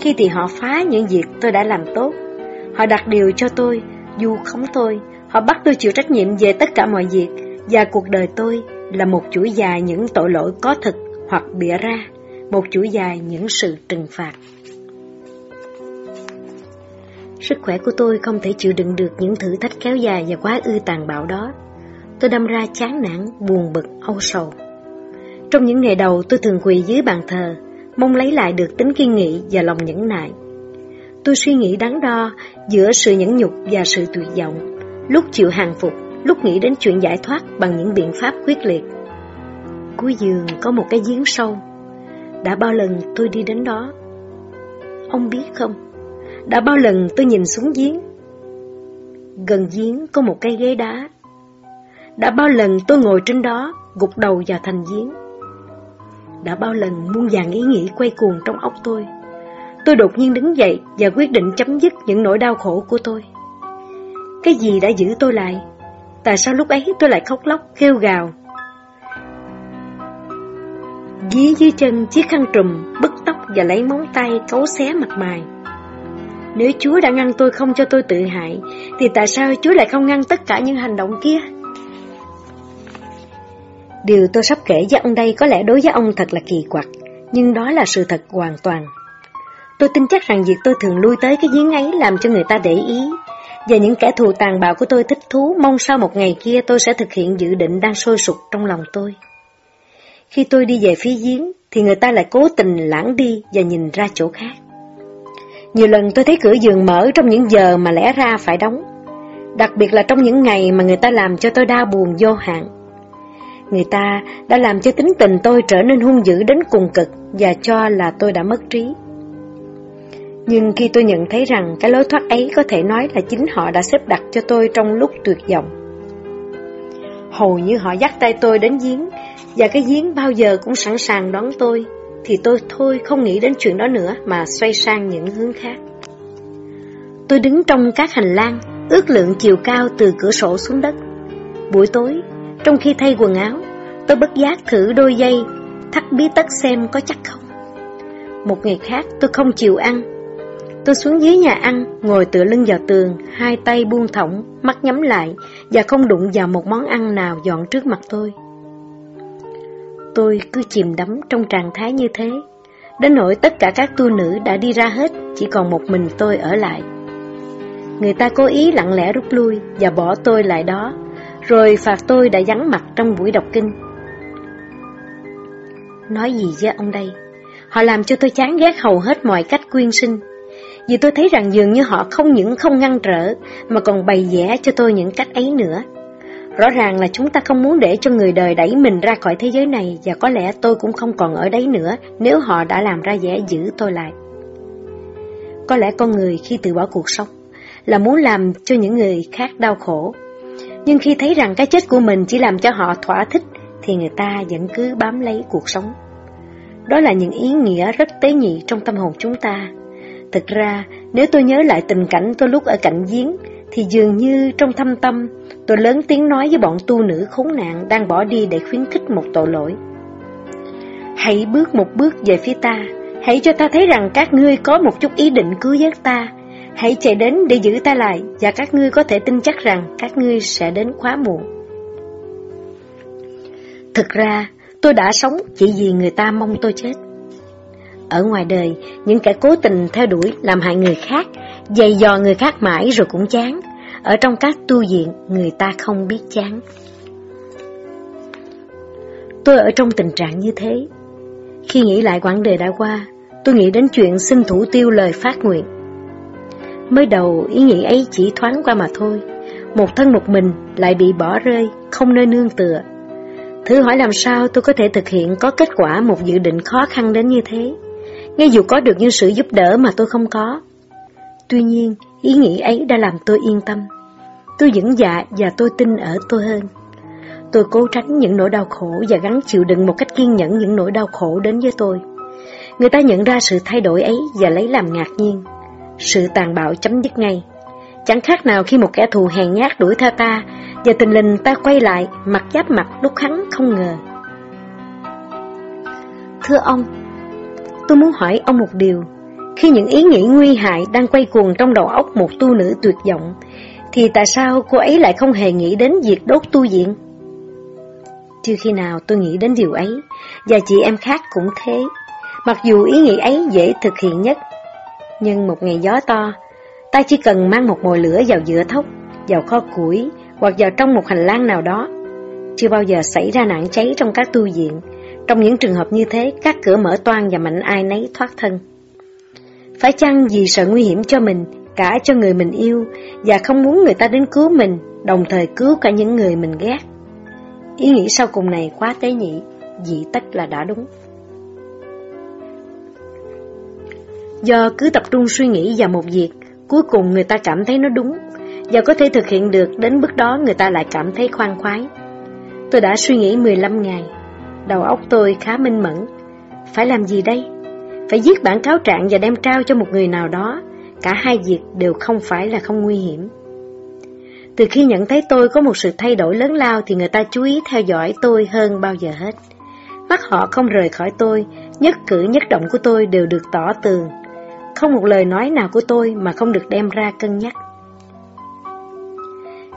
khi thì họ phá những việc tôi đã làm tốt. Họ đặt điều cho tôi, dù khống tôi, họ bắt tôi chịu trách nhiệm về tất cả mọi việc, và cuộc đời tôi là một chuỗi dài những tội lỗi có thực hoặc bịa ra, một chuỗi dài những sự trừng phạt. Sức khỏe của tôi không thể chịu đựng được những thử thách kéo dài và quá ư tàn bạo đó. Tôi đâm ra chán nản, buồn bực, âu sầu. Trong những ngày đầu tôi thường quỳ dưới bàn thờ, mong lấy lại được tính kiên nghị và lòng nhẫn nại. Tôi suy nghĩ đắn đo giữa sự nhẫn nhục và sự tuyệt vọng, lúc chịu hàng phục, lúc nghĩ đến chuyện giải thoát bằng những biện pháp quyết liệt. Cuối giường có một cái giếng sâu, đã bao lần tôi đi đến đó. Ông biết không, đã bao lần tôi nhìn xuống giếng. Gần giếng có một cây ghế đá. Đã bao lần tôi ngồi trên đó, gục đầu vào thành giếng. Đã bao lần muôn vàng ý nghĩ quay cuồng trong óc tôi. Tôi đột nhiên đứng dậy và quyết định chấm dứt những nỗi đau khổ của tôi. Cái gì đã giữ tôi lại? Tại sao lúc ấy tôi lại khóc lóc, kêu gào? Dí dưới chân chiếc khăn trùm, bứt tóc và lấy móng tay cấu xé mặt mày. Nếu Chúa đã ngăn tôi không cho tôi tự hại, thì tại sao Chúa lại không ngăn tất cả những hành động kia? Điều tôi sắp kể với ông đây có lẽ đối với ông thật là kỳ quặc, nhưng đó là sự thật hoàn toàn. Tôi tin chắc rằng việc tôi thường lui tới cái giếng ấy làm cho người ta để ý, và những kẻ thù tàn bạo của tôi thích thú mong sau một ngày kia tôi sẽ thực hiện dự định đang sôi sục trong lòng tôi. Khi tôi đi về phía giếng, thì người ta lại cố tình lãng đi và nhìn ra chỗ khác. Nhiều lần tôi thấy cửa giường mở trong những giờ mà lẽ ra phải đóng. Đặc biệt là trong những ngày mà người ta làm cho tôi đau buồn vô hạn. Người ta đã làm cho tính tình tôi trở nên hung dữ đến cùng cực và cho là tôi đã mất trí. Nhưng khi tôi nhận thấy rằng cái lối thoát ấy có thể nói là chính họ đã xếp đặt cho tôi trong lúc tuyệt vọng. Hầu như họ dắt tay tôi đến giếng, và cái giếng bao giờ cũng sẵn sàng đón tôi, thì tôi thôi không nghĩ đến chuyện đó nữa mà xoay sang những hướng khác. Tôi đứng trong các hành lang, ước lượng chiều cao từ cửa sổ xuống đất. Buổi tối, trong khi thay quần áo, tôi bất giác thử đôi dây, thắt bí tất xem có chắc không. Một ngày khác tôi không chịu ăn. Tôi xuống dưới nhà ăn, ngồi tựa lưng vào tường, hai tay buông thõng, mắt nhắm lại và không đụng vào một món ăn nào dọn trước mặt tôi. Tôi cứ chìm đắm trong trạng thái như thế, đến nỗi tất cả các tu nữ đã đi ra hết, chỉ còn một mình tôi ở lại. Người ta cố ý lặng lẽ rút lui và bỏ tôi lại đó, rồi phạt tôi đã vắng mặt trong buổi đọc kinh. Nói gì với ông đây? Họ làm cho tôi chán ghét hầu hết mọi cách quyên sinh. Vì tôi thấy rằng dường như họ không những không ngăn trở, mà còn bày vẽ cho tôi những cách ấy nữa. Rõ ràng là chúng ta không muốn để cho người đời đẩy mình ra khỏi thế giới này và có lẽ tôi cũng không còn ở đấy nữa nếu họ đã làm ra vẻ giữ tôi lại. Có lẽ con người khi từ bỏ cuộc sống là muốn làm cho những người khác đau khổ. Nhưng khi thấy rằng cái chết của mình chỉ làm cho họ thỏa thích thì người ta vẫn cứ bám lấy cuộc sống. Đó là những ý nghĩa rất tế nhị trong tâm hồn chúng ta. Thực ra, nếu tôi nhớ lại tình cảnh tôi lúc ở cạnh giếng, thì dường như trong thâm tâm, tôi lớn tiếng nói với bọn tu nữ khốn nạn đang bỏ đi để khuyến khích một tội lỗi. Hãy bước một bước về phía ta, hãy cho ta thấy rằng các ngươi có một chút ý định cứu giấc ta. Hãy chạy đến để giữ ta lại và các ngươi có thể tin chắc rằng các ngươi sẽ đến quá muộn. Thực ra, tôi đã sống chỉ vì người ta mong tôi chết. Ở ngoài đời, những kẻ cố tình theo đuổi làm hại người khác, dày dò người khác mãi rồi cũng chán. Ở trong các tu viện, người ta không biết chán. Tôi ở trong tình trạng như thế. Khi nghĩ lại quãng đời đã qua, tôi nghĩ đến chuyện xin thủ tiêu lời phát nguyện. Mới đầu, ý nghĩ ấy chỉ thoáng qua mà thôi. Một thân một mình lại bị bỏ rơi, không nơi nương tựa. Thử hỏi làm sao tôi có thể thực hiện có kết quả một dự định khó khăn đến như thế ngay dù có được những sự giúp đỡ mà tôi không có. Tuy nhiên, ý nghĩ ấy đã làm tôi yên tâm. Tôi vững dạ và tôi tin ở tôi hơn. Tôi cố tránh những nỗi đau khổ và gắng chịu đựng một cách kiên nhẫn những nỗi đau khổ đến với tôi. Người ta nhận ra sự thay đổi ấy và lấy làm ngạc nhiên. sự tàn bạo chấm dứt ngay. Chẳng khác nào khi một kẻ thù hèn nhát đuổi theo ta, và tình lình ta quay lại, mặt giáp mặt lúc hắn không ngờ. Thưa ông, tôi muốn hỏi ông một điều. Khi những ý nghĩ nguy hại đang quay cuồng trong đầu óc một tu nữ tuyệt vọng, thì tại sao cô ấy lại không hề nghĩ đến việc đốt tu viện? Chưa khi nào tôi nghĩ đến điều ấy, và chị em khác cũng thế. Mặc dù ý nghĩ ấy dễ thực hiện nhất, nhưng một ngày gió to, ta chỉ cần mang một mồi lửa vào giữa thốc, vào kho củi hoặc vào trong một hành lang nào đó. Chưa bao giờ xảy ra nạn cháy trong các tu viện. Trong những trường hợp như thế, các cửa mở toan và mạnh ai nấy thoát thân. Phải chăng vì sợ nguy hiểm cho mình, cả cho người mình yêu, và không muốn người ta đến cứu mình, đồng thời cứu cả những người mình ghét? Ý nghĩ sau cùng này quá tế nhị, dị tất là đã đúng. Do cứ tập trung suy nghĩ vào một việc, cuối cùng người ta cảm thấy nó đúng, và có thể thực hiện được đến bước đó người ta lại cảm thấy khoan khoái. Tôi đã suy nghĩ 15 ngày, đầu óc tôi khá minh mẫn. Phải làm gì đây? Phải viết bản cáo trạng và đem trao cho một người nào đó, cả hai việc đều không phải là không nguy hiểm. Từ khi nhận thấy tôi có một sự thay đổi lớn lao thì người ta chú ý theo dõi tôi hơn bao giờ hết. Mắt họ không rời khỏi tôi, nhất cử nhất động của tôi đều được tỏ tường. Không một lời nói nào của tôi mà không được đem ra cân nhắc.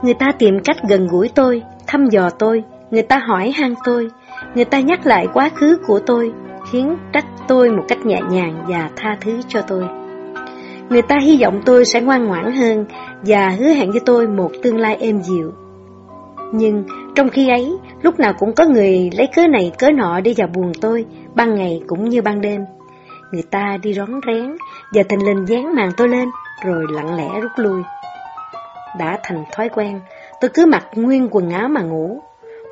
Người ta tìm cách gần gũi tôi, thăm dò tôi, người ta hỏi han tôi, người ta nhắc lại quá khứ của tôi, khiến trách tôi một cách nhẹ nhàng và tha thứ cho tôi. Người ta hy vọng tôi sẽ ngoan ngoãn hơn và hứa hẹn với tôi một tương lai êm dịu. Nhưng trong khi ấy, lúc nào cũng có người lấy cớ này cớ nọ đi vào buồn tôi, ban ngày cũng như ban đêm. Người ta đi rón rén và thình lình dán màn tôi lên, rồi lặng lẽ rút lui. Đã thành thói quen, tôi cứ mặc nguyên quần áo mà ngủ.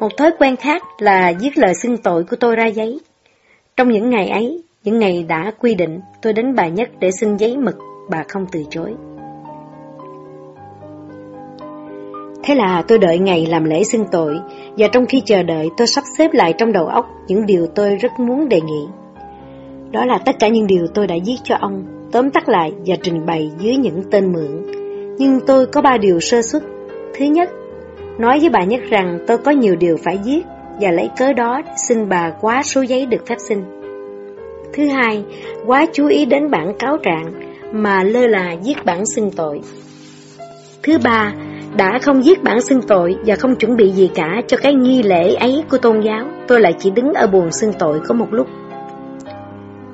Một thói quen khác là viết lời xưng tội của tôi ra giấy. Trong những ngày ấy, những ngày đã quy định, tôi đến bà nhất để xin giấy mực, bà không từ chối. Thế là tôi đợi ngày làm lễ xưng tội, và trong khi chờ đợi tôi sắp xếp lại trong đầu óc những điều tôi rất muốn đề nghị. Đó là tất cả những điều tôi đã viết cho ông, tóm tắt lại và trình bày dưới những tên mượn. Nhưng tôi có ba điều sơ xuất. Thứ nhất, nói với bà Nhất rằng tôi có nhiều điều phải viết và lấy cớ đó xin bà quá số giấy được phép xin. Thứ hai, quá chú ý đến bản cáo trạng mà lơ là viết bản xin tội. Thứ ba, đã không viết bản xin tội và không chuẩn bị gì cả cho cái nghi lễ ấy của tôn giáo, tôi lại chỉ đứng ở buồn xin tội có một lúc.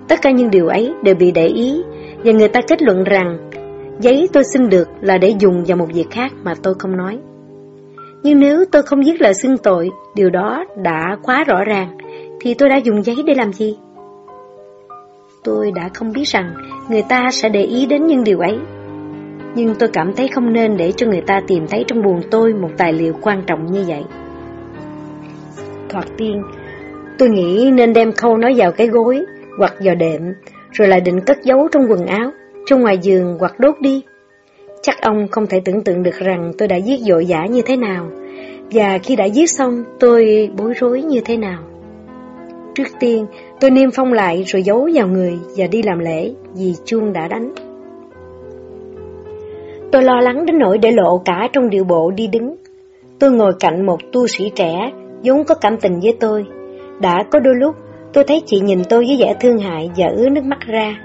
Tất cả những điều ấy đều bị để ý và người ta kết luận rằng giấy tôi xin được là để dùng vào một việc khác mà tôi không nói. Nhưng nếu tôi không viết lời xưng tội, điều đó đã quá rõ ràng, thì tôi đã dùng giấy để làm gì? Tôi đã không biết rằng người ta sẽ để ý đến những điều ấy. Nhưng tôi cảm thấy không nên để cho người ta tìm thấy trong buồn tôi một tài liệu quan trọng như vậy. Thoạt tiên, tôi nghĩ nên đem khâu nó vào cái gối hoặc vào đệm, rồi lại định cất giấu trong quần áo, trong ngoài giường hoặc đốt đi. Chắc ông không thể tưởng tượng được rằng tôi đã giết dội dã như thế nào, và khi đã giết xong tôi bối rối như thế nào. Trước tiên, tôi niêm phong lại rồi giấu vào người và đi làm lễ vì chuông đã đánh. Tôi lo lắng đến nỗi để lộ cả trong điệu bộ đi đứng. Tôi ngồi cạnh một tu sĩ trẻ, vốn có cảm tình với tôi. Đã có đôi lúc, tôi thấy chị nhìn tôi với vẻ thương hại và ứa nước mắt ra.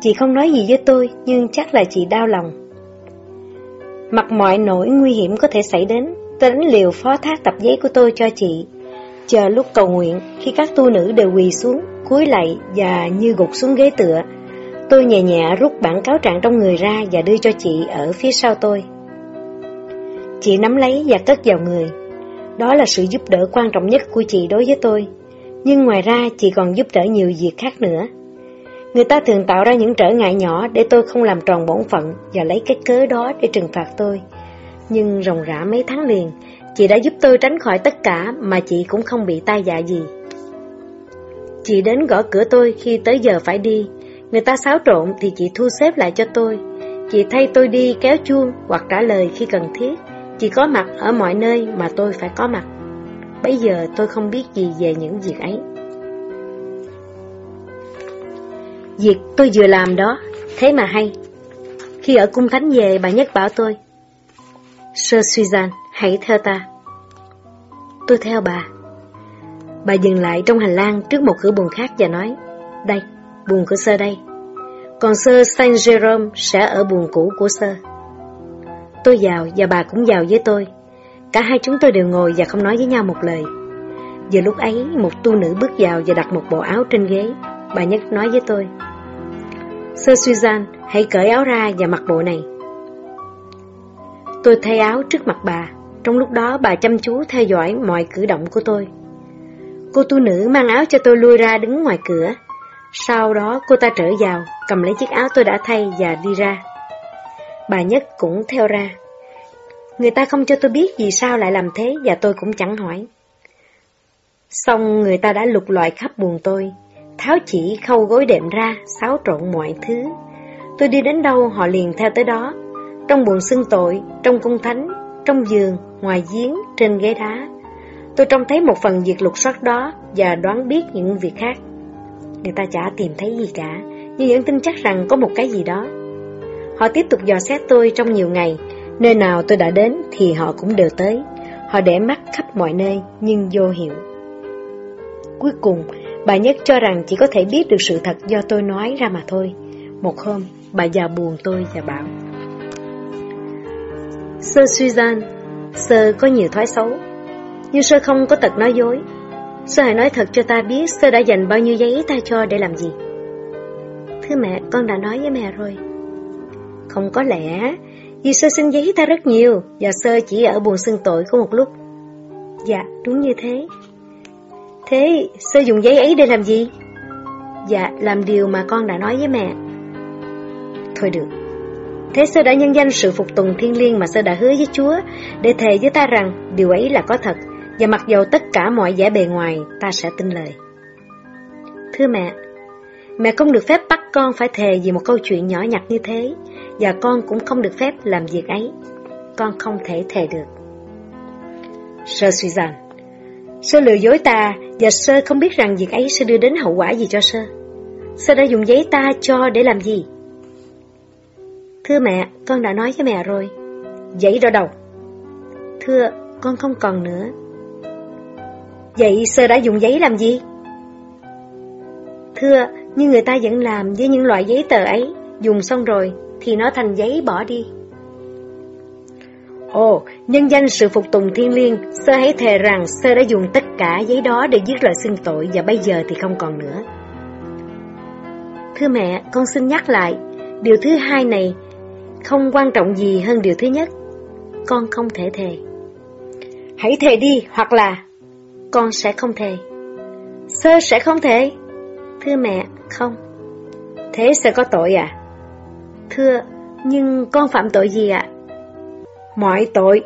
Chị không nói gì với tôi, nhưng chắc là chị đau lòng. Mặc mọi nỗi nguy hiểm có thể xảy đến, tôi đánh liều phó thác tập giấy của tôi cho chị. Chờ lúc cầu nguyện, khi các tu nữ đều quỳ xuống, cúi lạy và như gục xuống ghế tựa, tôi nhẹ nhẹ rút bản cáo trạng trong người ra và đưa cho chị ở phía sau tôi. Chị nắm lấy và cất vào người. Đó là sự giúp đỡ quan trọng nhất của chị đối với tôi. Nhưng ngoài ra, chị còn giúp đỡ nhiều việc khác nữa. Người ta thường tạo ra những trở ngại nhỏ để tôi không làm tròn bổn phận và lấy cái cớ đó để trừng phạt tôi. Nhưng ròng rã mấy tháng liền, chị đã giúp tôi tránh khỏi tất cả mà chị cũng không bị tai dạ gì. Chị đến gõ cửa tôi khi tới giờ phải đi. Người ta xáo trộn thì chị thu xếp lại cho tôi. Chị thay tôi đi kéo chuông hoặc trả lời khi cần thiết. Chị có mặt ở mọi nơi mà tôi phải có mặt. Bây giờ tôi không biết gì về những việc ấy. Việc tôi vừa làm đó, thế mà hay. Khi ở cung thánh về, bà nhất bảo tôi, Sơ Suzanne, hãy theo ta. Tôi theo bà. Bà dừng lại trong hành lang trước một cửa buồng khác và nói, Đây, buồng của sơ đây. Còn sơ Saint Jerome sẽ ở buồng cũ của sơ. Tôi vào và bà cũng vào với tôi. Cả hai chúng tôi đều ngồi và không nói với nhau một lời. Giờ lúc ấy, một tu nữ bước vào và đặt một bộ áo trên ghế. Bà nhất nói với tôi, Sơ Suzanne, hãy cởi áo ra và mặc bộ này. Tôi thay áo trước mặt bà. Trong lúc đó bà chăm chú theo dõi mọi cử động của tôi. Cô tu nữ mang áo cho tôi lui ra đứng ngoài cửa. Sau đó cô ta trở vào, cầm lấy chiếc áo tôi đã thay và đi ra. Bà Nhất cũng theo ra. Người ta không cho tôi biết vì sao lại làm thế và tôi cũng chẳng hỏi. Xong người ta đã lục loại khắp buồn tôi, tháo chỉ khâu gối đệm ra, xáo trộn mọi thứ. Tôi đi đến đâu họ liền theo tới đó, trong buồn xưng tội, trong cung thánh, trong giường, ngoài giếng, trên ghế đá. Tôi trông thấy một phần việc lục soát đó và đoán biết những việc khác. Người ta chả tìm thấy gì cả, nhưng vẫn tin chắc rằng có một cái gì đó. Họ tiếp tục dò xét tôi trong nhiều ngày, nơi nào tôi đã đến thì họ cũng đều tới. Họ để mắt khắp mọi nơi nhưng vô hiệu. Cuối cùng, bà Nhất cho rằng chỉ có thể biết được sự thật do tôi nói ra mà thôi. Một hôm, bà già buồn tôi và bảo Sơ Suzanne, Sơ có nhiều thói xấu, nhưng Sơ không có tật nói dối. Sơ hãy nói thật cho ta biết Sơ đã dành bao nhiêu giấy ta cho để làm gì. Thưa mẹ, con đã nói với mẹ rồi. Không có lẽ, vì Sơ xin giấy ta rất nhiều, và Sơ chỉ ở buồn xưng tội có một lúc. Dạ, đúng như thế. Thế, Sơ dùng giấy ấy để làm gì? Dạ, làm điều mà con đã nói với mẹ. Thôi được, Thế sơ đã nhân danh sự phục tùng thiên liêng mà sơ đã hứa với Chúa, để thề với ta rằng điều ấy là có thật, và mặc dầu tất cả mọi vẻ bề ngoài, ta sẽ tin lời. Thưa mẹ, mẹ không được phép bắt con phải thề vì một câu chuyện nhỏ nhặt như thế, và con cũng không được phép làm việc ấy. Con không thể thề được. Sơ suy rằng, sơ lừa dối ta, và sơ không biết rằng việc ấy sẽ đưa đến hậu quả gì cho sơ. Sơ đã dùng giấy ta cho để làm gì? Thưa mẹ, con đã nói với mẹ rồi. Giấy đó đâu? Thưa, con không còn nữa. Vậy sơ đã dùng giấy làm gì? Thưa, nhưng người ta vẫn làm với những loại giấy tờ ấy, dùng xong rồi thì nó thành giấy bỏ đi. Ồ, nhân danh sự phục tùng thiên liêng, sơ hãy thề rằng sơ đã dùng tất cả giấy đó để giết lời xưng tội và bây giờ thì không còn nữa. Thưa mẹ, con xin nhắc lại, điều thứ hai này không quan trọng gì hơn điều thứ nhất. Con không thể thề. Hãy thề đi, hoặc là con sẽ không thề. Sơ sẽ không thề. Thưa mẹ, không. Thế sẽ có tội à? Thưa, nhưng con phạm tội gì ạ? Mọi tội.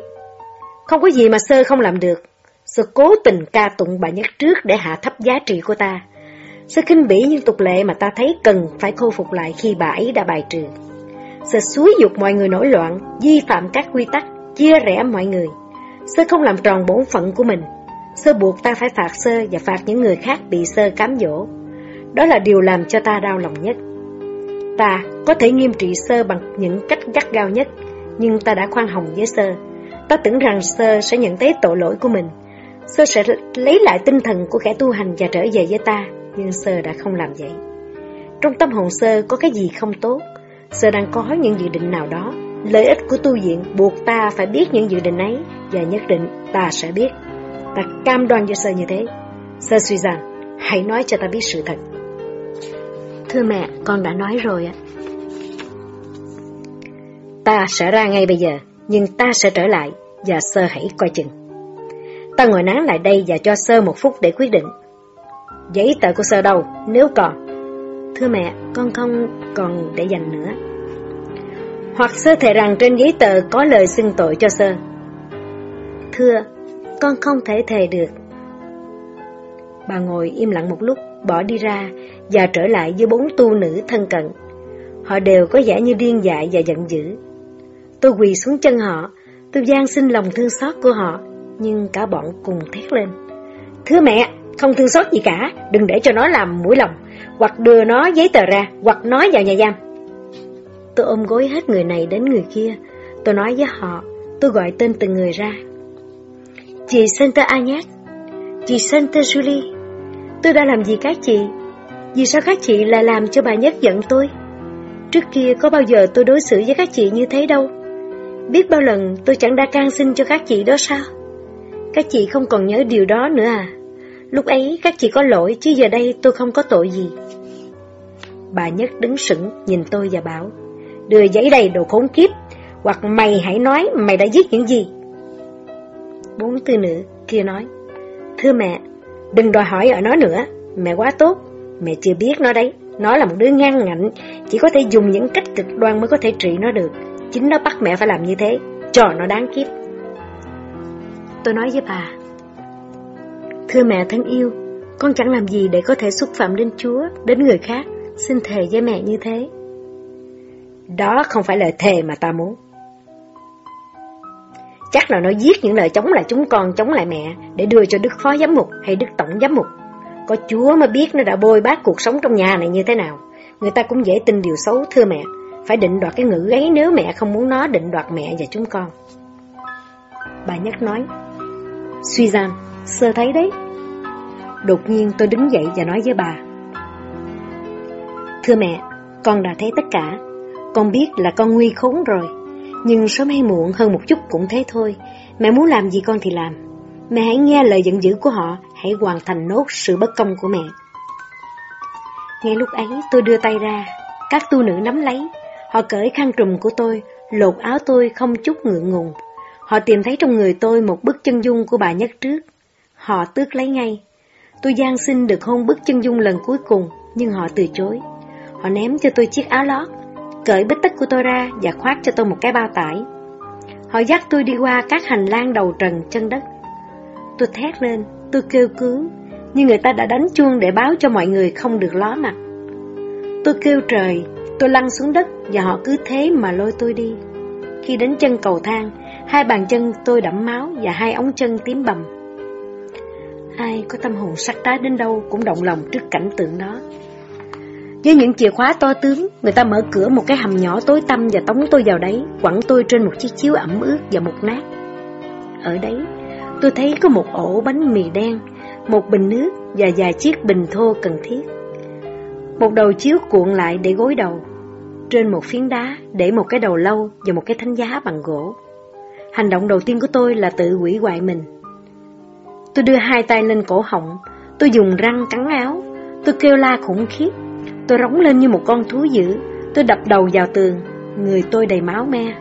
Không có gì mà sơ không làm được. Sơ cố tình ca tụng bà nhất trước để hạ thấp giá trị của ta. Sơ khinh bỉ những tục lệ mà ta thấy cần phải khôi phục lại khi bà ấy đã bài trừ sơ xúi dục mọi người nổi loạn, vi phạm các quy tắc, chia rẽ mọi người. Sơ không làm tròn bổn phận của mình. Sơ buộc ta phải phạt sơ và phạt những người khác bị sơ cám dỗ. Đó là điều làm cho ta đau lòng nhất. Ta có thể nghiêm trị sơ bằng những cách gắt gao nhất, nhưng ta đã khoan hồng với sơ. Ta tưởng rằng sơ sẽ nhận thấy tội lỗi của mình. Sơ sẽ lấy lại tinh thần của kẻ tu hành và trở về với ta, nhưng sơ đã không làm vậy. Trong tâm hồn sơ có cái gì không tốt, Sơ đang có những dự định nào đó Lợi ích của tu viện buộc ta phải biết những dự định ấy Và nhất định ta sẽ biết Ta cam đoan cho Sơ như thế Sơ suy rằng Hãy nói cho ta biết sự thật Thưa mẹ, con đã nói rồi ạ Ta sẽ ra ngay bây giờ Nhưng ta sẽ trở lại Và Sơ hãy coi chừng Ta ngồi nán lại đây và cho Sơ một phút để quyết định Giấy tờ của Sơ đâu Nếu còn Thưa mẹ, con không còn để dành nữa. Hoặc sơ thề rằng trên giấy tờ có lời xưng tội cho sơ. Thưa, con không thể thề được. Bà ngồi im lặng một lúc, bỏ đi ra và trở lại với bốn tu nữ thân cận. Họ đều có vẻ như điên dại và giận dữ. Tôi quỳ xuống chân họ, tôi gian xin lòng thương xót của họ, nhưng cả bọn cùng thét lên. Thưa mẹ, không thương xót gì cả, đừng để cho nó làm mũi lòng hoặc đưa nó giấy tờ ra, hoặc nói vào nhà giam. tôi ôm gối hết người này đến người kia. Tôi nói với họ, tôi gọi tên từng người ra. Chị Santa Agnes, chị Santa Julie, tôi đã làm gì các chị? Vì sao các chị lại làm cho bà nhất giận tôi? Trước kia có bao giờ tôi đối xử với các chị như thế đâu. Biết bao lần tôi chẳng đã can xin cho các chị đó sao? Các chị không còn nhớ điều đó nữa à? Lúc ấy các chị có lỗi chứ giờ đây tôi không có tội gì. Bà Nhất đứng sững nhìn tôi và bảo, Đưa giấy đầy đồ khốn kiếp, Hoặc mày hãy nói mày đã giết những gì Bốn tư nữ kia nói, Thưa mẹ, Đừng đòi hỏi ở nó nữa, Mẹ quá tốt, Mẹ chưa biết nó đấy, Nó là một đứa ngang ngạnh, Chỉ có thể dùng những cách cực đoan mới có thể trị nó được Chính nó bắt mẹ phải làm như thế. Cho nó đáng kiếp. Tôi nói với bà Thưa mẹ thân yêu Con chẳng làm gì để có thể xúc phạm đến Chúa Đến người khác. Xin thề với mẹ như thế. Đó không phải lời thề mà ta muốn. Chắc là nó giết những lời chống lại chúng con, chống lại mẹ Để đưa cho Đức Phó Giám Mục hay Đức Tổng Giám Mục. Có Chúa mới biết nó đã bôi bát cuộc sống trong nhà này như thế nào. Người ta cũng dễ tin điều xấu thưa mẹ. Phải định đoạt cái ngữ ấy nếu mẹ không muốn nó định đoạt mẹ và chúng con Bà nhắc nói Suy gian, sơ thấy đấy Đột nhiên tôi đứng dậy và nói với bà Thưa mẹ, con đã thấy tất cả. Con biết là con nguy khốn rồi. Nhưng sớm hay muộn hơn một chút cũng thế thôi. Mẹ muốn làm gì con thì làm. Mẹ hãy nghe lời giận dữ của họ, hãy hoàn thành nốt sự bất công của mẹ. Ngay lúc ấy tôi đưa tay ra, các tu nữ nắm lấy. Họ cởi khăn trùm của tôi, lột áo tôi không chút ngượng ngùng. Họ tìm thấy trong người tôi một bức chân dung của bà nhất trước. Họ tước lấy ngay. Tôi gian xin được hôn bức chân dung lần cuối cùng, nhưng họ từ chối. Họ ném cho tôi chiếc áo lót, cởi bít tất của tôi ra và khoác cho tôi một cái bao tải. Họ dắt tôi đi qua các hành lang đầu trần chân đất. Tôi thét lên, tôi kêu cứu, nhưng người ta đã đánh chuông để báo cho mọi người không được ló mặt. Tôi kêu trời, tôi lăn xuống đất và họ cứ thế mà lôi tôi đi. Khi đến chân cầu thang, hai bàn chân tôi đẫm máu và hai ống chân tím bầm. Ai có tâm hồn sắc đá đến đâu cũng động lòng trước cảnh tượng đó. Với những chìa khóa to tướng, người ta mở cửa một cái hầm nhỏ tối tăm và tống tôi vào đấy, quẳng tôi trên một chiếc chiếu ẩm ướt và một nát. Ở đấy, tôi thấy có một ổ bánh mì đen, một bình nước và vài chiếc bình thô cần thiết. Một đầu chiếu cuộn lại để gối đầu. Trên một phiến đá để một cái đầu lâu và một cái thánh giá bằng gỗ. Hành động đầu tiên của tôi là tự quỷ hoại mình. Tôi đưa hai tay lên cổ họng, tôi dùng răng cắn áo, tôi kêu la khủng khiếp. Tôi rống lên như một con thú dữ, tôi đập đầu vào tường, người tôi đầy máu me.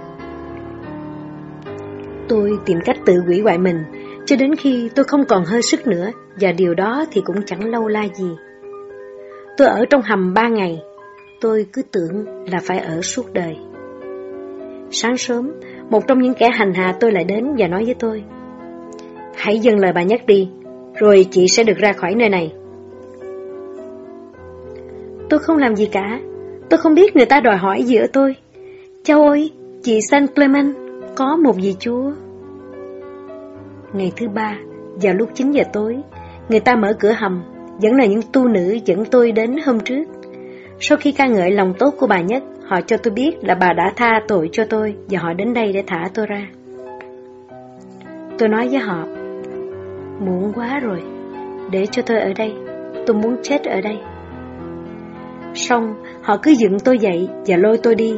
Tôi tìm cách tự quỷ hoại mình, cho đến khi tôi không còn hơi sức nữa, và điều đó thì cũng chẳng lâu la gì. Tôi ở trong hầm ba ngày, tôi cứ tưởng là phải ở suốt đời. Sáng sớm, một trong những kẻ hành hạ tôi lại đến và nói với tôi, Hãy dừng lời bà nhắc đi, rồi chị sẽ được ra khỏi nơi này. Tôi không làm gì cả. Tôi không biết người ta đòi hỏi gì ở tôi. Châu ơi, chị San Clement, có một gì chúa? Ngày thứ ba, vào lúc 9 giờ tối, người ta mở cửa hầm, vẫn là những tu nữ dẫn tôi đến hôm trước. Sau khi ca ngợi lòng tốt của bà nhất, họ cho tôi biết là bà đã tha tội cho tôi và họ đến đây để thả tôi ra. Tôi nói với họ, muộn quá rồi, để cho tôi ở đây, tôi muốn chết ở đây. Xong, họ cứ dựng tôi dậy và lôi tôi đi.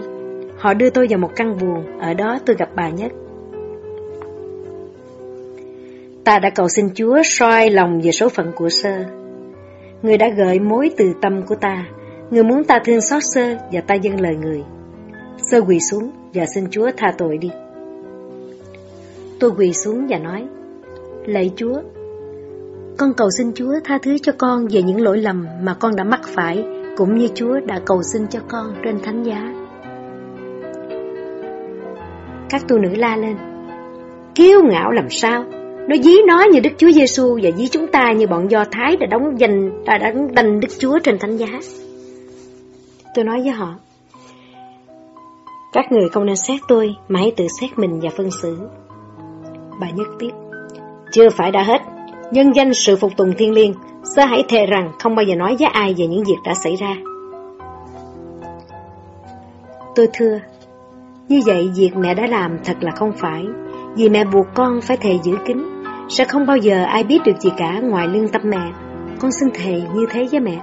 Họ đưa tôi vào một căn buồng, ở đó tôi gặp bà nhất. Ta đã cầu xin Chúa soi lòng về số phận của sơ. Người đã gợi mối từ tâm của ta, người muốn ta thương xót sơ và ta dâng lời người. Sơ quỳ xuống và xin Chúa tha tội đi. Tôi quỳ xuống và nói, Lạy Chúa, con cầu xin Chúa tha thứ cho con về những lỗi lầm mà con đã mắc phải cũng như Chúa đã cầu xin cho con trên thánh giá. Các tu nữ la lên, kiêu ngạo làm sao? Nó dí nó như Đức Chúa Giêsu và dí chúng ta như bọn Do Thái đã đóng dành, đã đánh đành Đức Chúa trên thánh giá. Tôi nói với họ, các người không nên xét tôi, mà hãy tự xét mình và phân xử. Bà nhất tiếp, chưa phải đã hết, nhân danh sự phục tùng thiên liêng, Sơ hãy thề rằng không bao giờ nói với ai về những việc đã xảy ra. Tôi thưa, như vậy việc mẹ đã làm thật là không phải, vì mẹ buộc con phải thề giữ kín, sẽ không bao giờ ai biết được gì cả ngoài lương tâm mẹ. Con xin thề như thế với mẹ.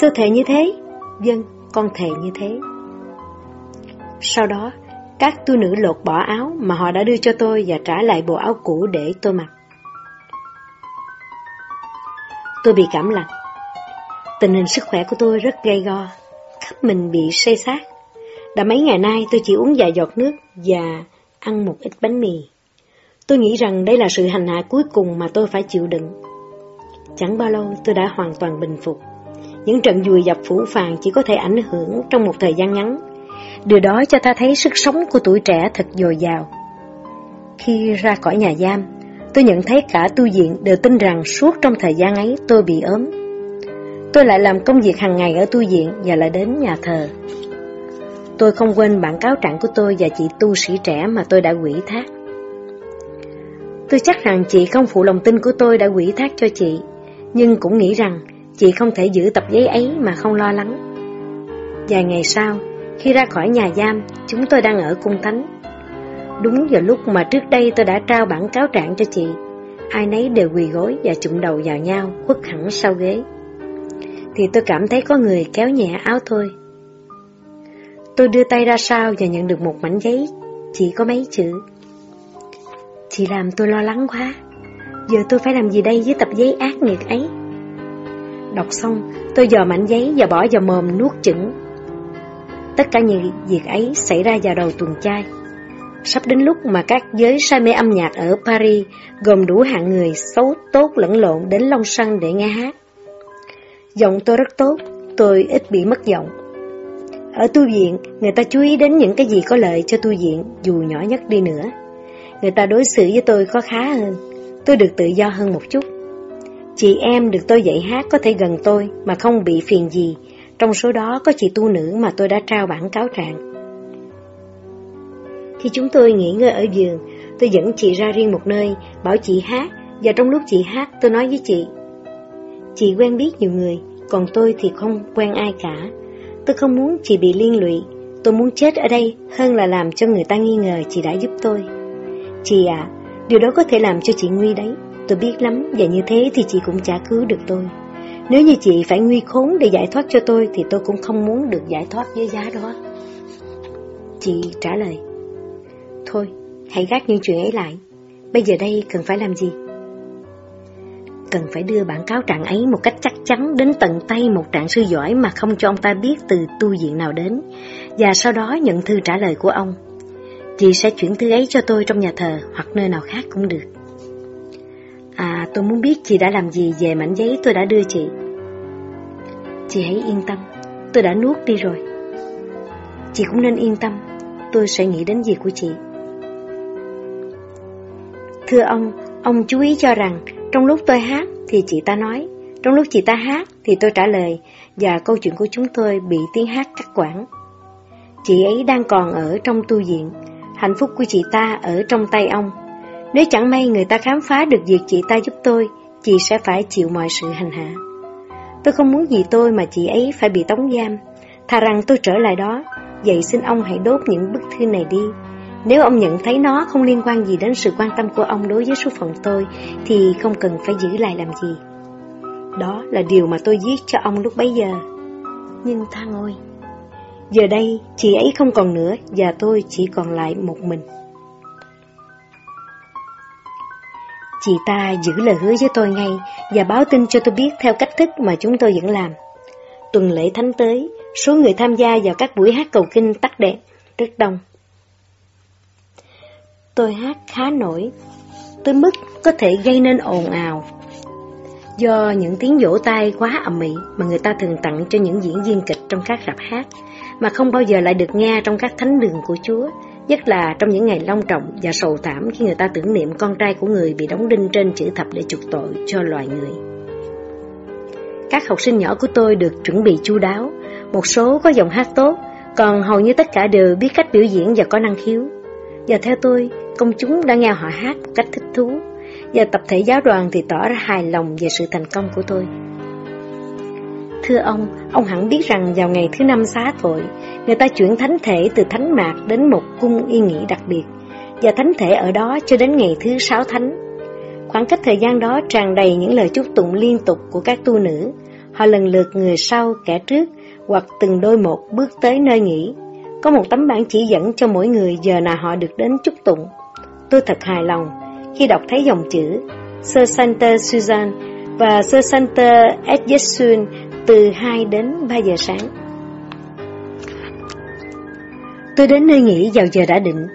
sư thề như thế? Vâng, con thề như thế. Sau đó, các tu nữ lột bỏ áo mà họ đã đưa cho tôi và trả lại bộ áo cũ để tôi mặc. Tôi bị cảm lạnh. Tình hình sức khỏe của tôi rất gay go, khắp mình bị say sát. Đã mấy ngày nay tôi chỉ uống vài giọt nước và ăn một ít bánh mì. Tôi nghĩ rằng đây là sự hành hạ cuối cùng mà tôi phải chịu đựng. Chẳng bao lâu tôi đã hoàn toàn bình phục. Những trận dùi dập phủ phàng chỉ có thể ảnh hưởng trong một thời gian ngắn. Điều đó cho ta thấy sức sống của tuổi trẻ thật dồi dào. Khi ra khỏi nhà giam, tôi nhận thấy cả tu viện đều tin rằng suốt trong thời gian ấy tôi bị ốm. Tôi lại làm công việc hàng ngày ở tu viện và lại đến nhà thờ. Tôi không quên bản cáo trạng của tôi và chị tu sĩ trẻ mà tôi đã quỷ thác. Tôi chắc rằng chị không phụ lòng tin của tôi đã quỷ thác cho chị, nhưng cũng nghĩ rằng chị không thể giữ tập giấy ấy mà không lo lắng. Vài ngày sau, khi ra khỏi nhà giam, chúng tôi đang ở cung thánh. Đúng vào lúc mà trước đây tôi đã trao bản cáo trạng cho chị, ai nấy đều quỳ gối và chụm đầu vào nhau, khuất hẳn sau ghế. Thì tôi cảm thấy có người kéo nhẹ áo tôi. Tôi đưa tay ra sau và nhận được một mảnh giấy, chỉ có mấy chữ. Chị làm tôi lo lắng quá, giờ tôi phải làm gì đây với tập giấy ác nghiệt ấy? Đọc xong, tôi dò mảnh giấy và bỏ vào mồm nuốt chửng. Tất cả những việc ấy xảy ra vào đầu tuần trai. Sắp đến lúc mà các giới say mê âm nhạc ở Paris gồm đủ hạng người xấu tốt lẫn lộn đến Long Sân để nghe hát. Giọng tôi rất tốt, tôi ít bị mất giọng. Ở tu viện, người ta chú ý đến những cái gì có lợi cho tu viện, dù nhỏ nhất đi nữa. Người ta đối xử với tôi có khá hơn, tôi được tự do hơn một chút. Chị em được tôi dạy hát có thể gần tôi mà không bị phiền gì, trong số đó có chị tu nữ mà tôi đã trao bản cáo trạng. Khi chúng tôi nghỉ ngơi ở giường, tôi dẫn chị ra riêng một nơi, bảo chị hát, và trong lúc chị hát tôi nói với chị, Chị quen biết nhiều người, còn tôi thì không quen ai cả. Tôi không muốn chị bị liên lụy, tôi muốn chết ở đây hơn là làm cho người ta nghi ngờ chị đã giúp tôi. Chị à, điều đó có thể làm cho chị nguy đấy, tôi biết lắm và như thế thì chị cũng chả cứu được tôi. Nếu như chị phải nguy khốn để giải thoát cho tôi thì tôi cũng không muốn được giải thoát với giá đó. Chị trả lời, thôi, hãy gác những chuyện ấy lại, bây giờ đây cần phải làm gì? cần phải đưa bản cáo trạng ấy một cách chắc chắn đến tận tay một trạng sư giỏi mà không cho ông ta biết từ tu viện nào đến, và sau đó nhận thư trả lời của ông. Chị sẽ chuyển thư ấy cho tôi trong nhà thờ hoặc nơi nào khác cũng được. À, tôi muốn biết chị đã làm gì về mảnh giấy tôi đã đưa chị. Chị hãy yên tâm, tôi đã nuốt đi rồi. Chị cũng nên yên tâm, tôi sẽ nghĩ đến việc của chị. Thưa ông, ông chú ý cho rằng trong lúc tôi hát thì chị ta nói, trong lúc chị ta hát thì tôi trả lời và câu chuyện của chúng tôi bị tiếng hát cắt quãng. Chị ấy đang còn ở trong tu viện, hạnh phúc của chị ta ở trong tay ông. Nếu chẳng may người ta khám phá được việc chị ta giúp tôi, chị sẽ phải chịu mọi sự hành hạ. Tôi không muốn gì tôi mà chị ấy phải bị tống giam, thà rằng tôi trở lại đó, vậy xin ông hãy đốt những bức thư này đi nếu ông nhận thấy nó không liên quan gì đến sự quan tâm của ông đối với số phận tôi, thì không cần phải giữ lại làm gì. Đó là điều mà tôi viết cho ông lúc bấy giờ. Nhưng thang ôi, giờ đây chị ấy không còn nữa và tôi chỉ còn lại một mình. Chị ta giữ lời hứa với tôi ngay và báo tin cho tôi biết theo cách thức mà chúng tôi vẫn làm. Tuần lễ thánh tới, số người tham gia vào các buổi hát cầu kinh tắt đèn rất đông. Tôi hát khá nổi, tới mức có thể gây nên ồn ào. Do những tiếng vỗ tay quá ầm ĩ mà người ta thường tặng cho những diễn viên kịch trong các rạp hát, mà không bao giờ lại được nghe trong các thánh đường của Chúa, nhất là trong những ngày long trọng và sầu thảm khi người ta tưởng niệm con trai của người bị đóng đinh trên chữ thập để chuộc tội cho loài người. Các học sinh nhỏ của tôi được chuẩn bị chu đáo, một số có giọng hát tốt, còn hầu như tất cả đều biết cách biểu diễn và có năng khiếu. Và theo tôi, công chúng đã nghe họ hát một cách thích thú, và tập thể giáo đoàn thì tỏ ra hài lòng về sự thành công của tôi. Thưa ông, ông hẳn biết rằng vào ngày thứ năm xá tội, người ta chuyển thánh thể từ thánh mạc đến một cung y nghỉ đặc biệt, và thánh thể ở đó cho đến ngày thứ sáu thánh. Khoảng cách thời gian đó tràn đầy những lời chúc tụng liên tục của các tu nữ. Họ lần lượt người sau, kẻ trước, hoặc từng đôi một bước tới nơi nghỉ. Có một tấm bản chỉ dẫn cho mỗi người giờ nào họ được đến chúc tụng. Tôi thật hài lòng khi đọc thấy dòng chữ Sir Santa Susan và Sir Santa Edgesun từ 2 đến 3 giờ sáng. Tôi đến nơi nghỉ vào giờ đã định.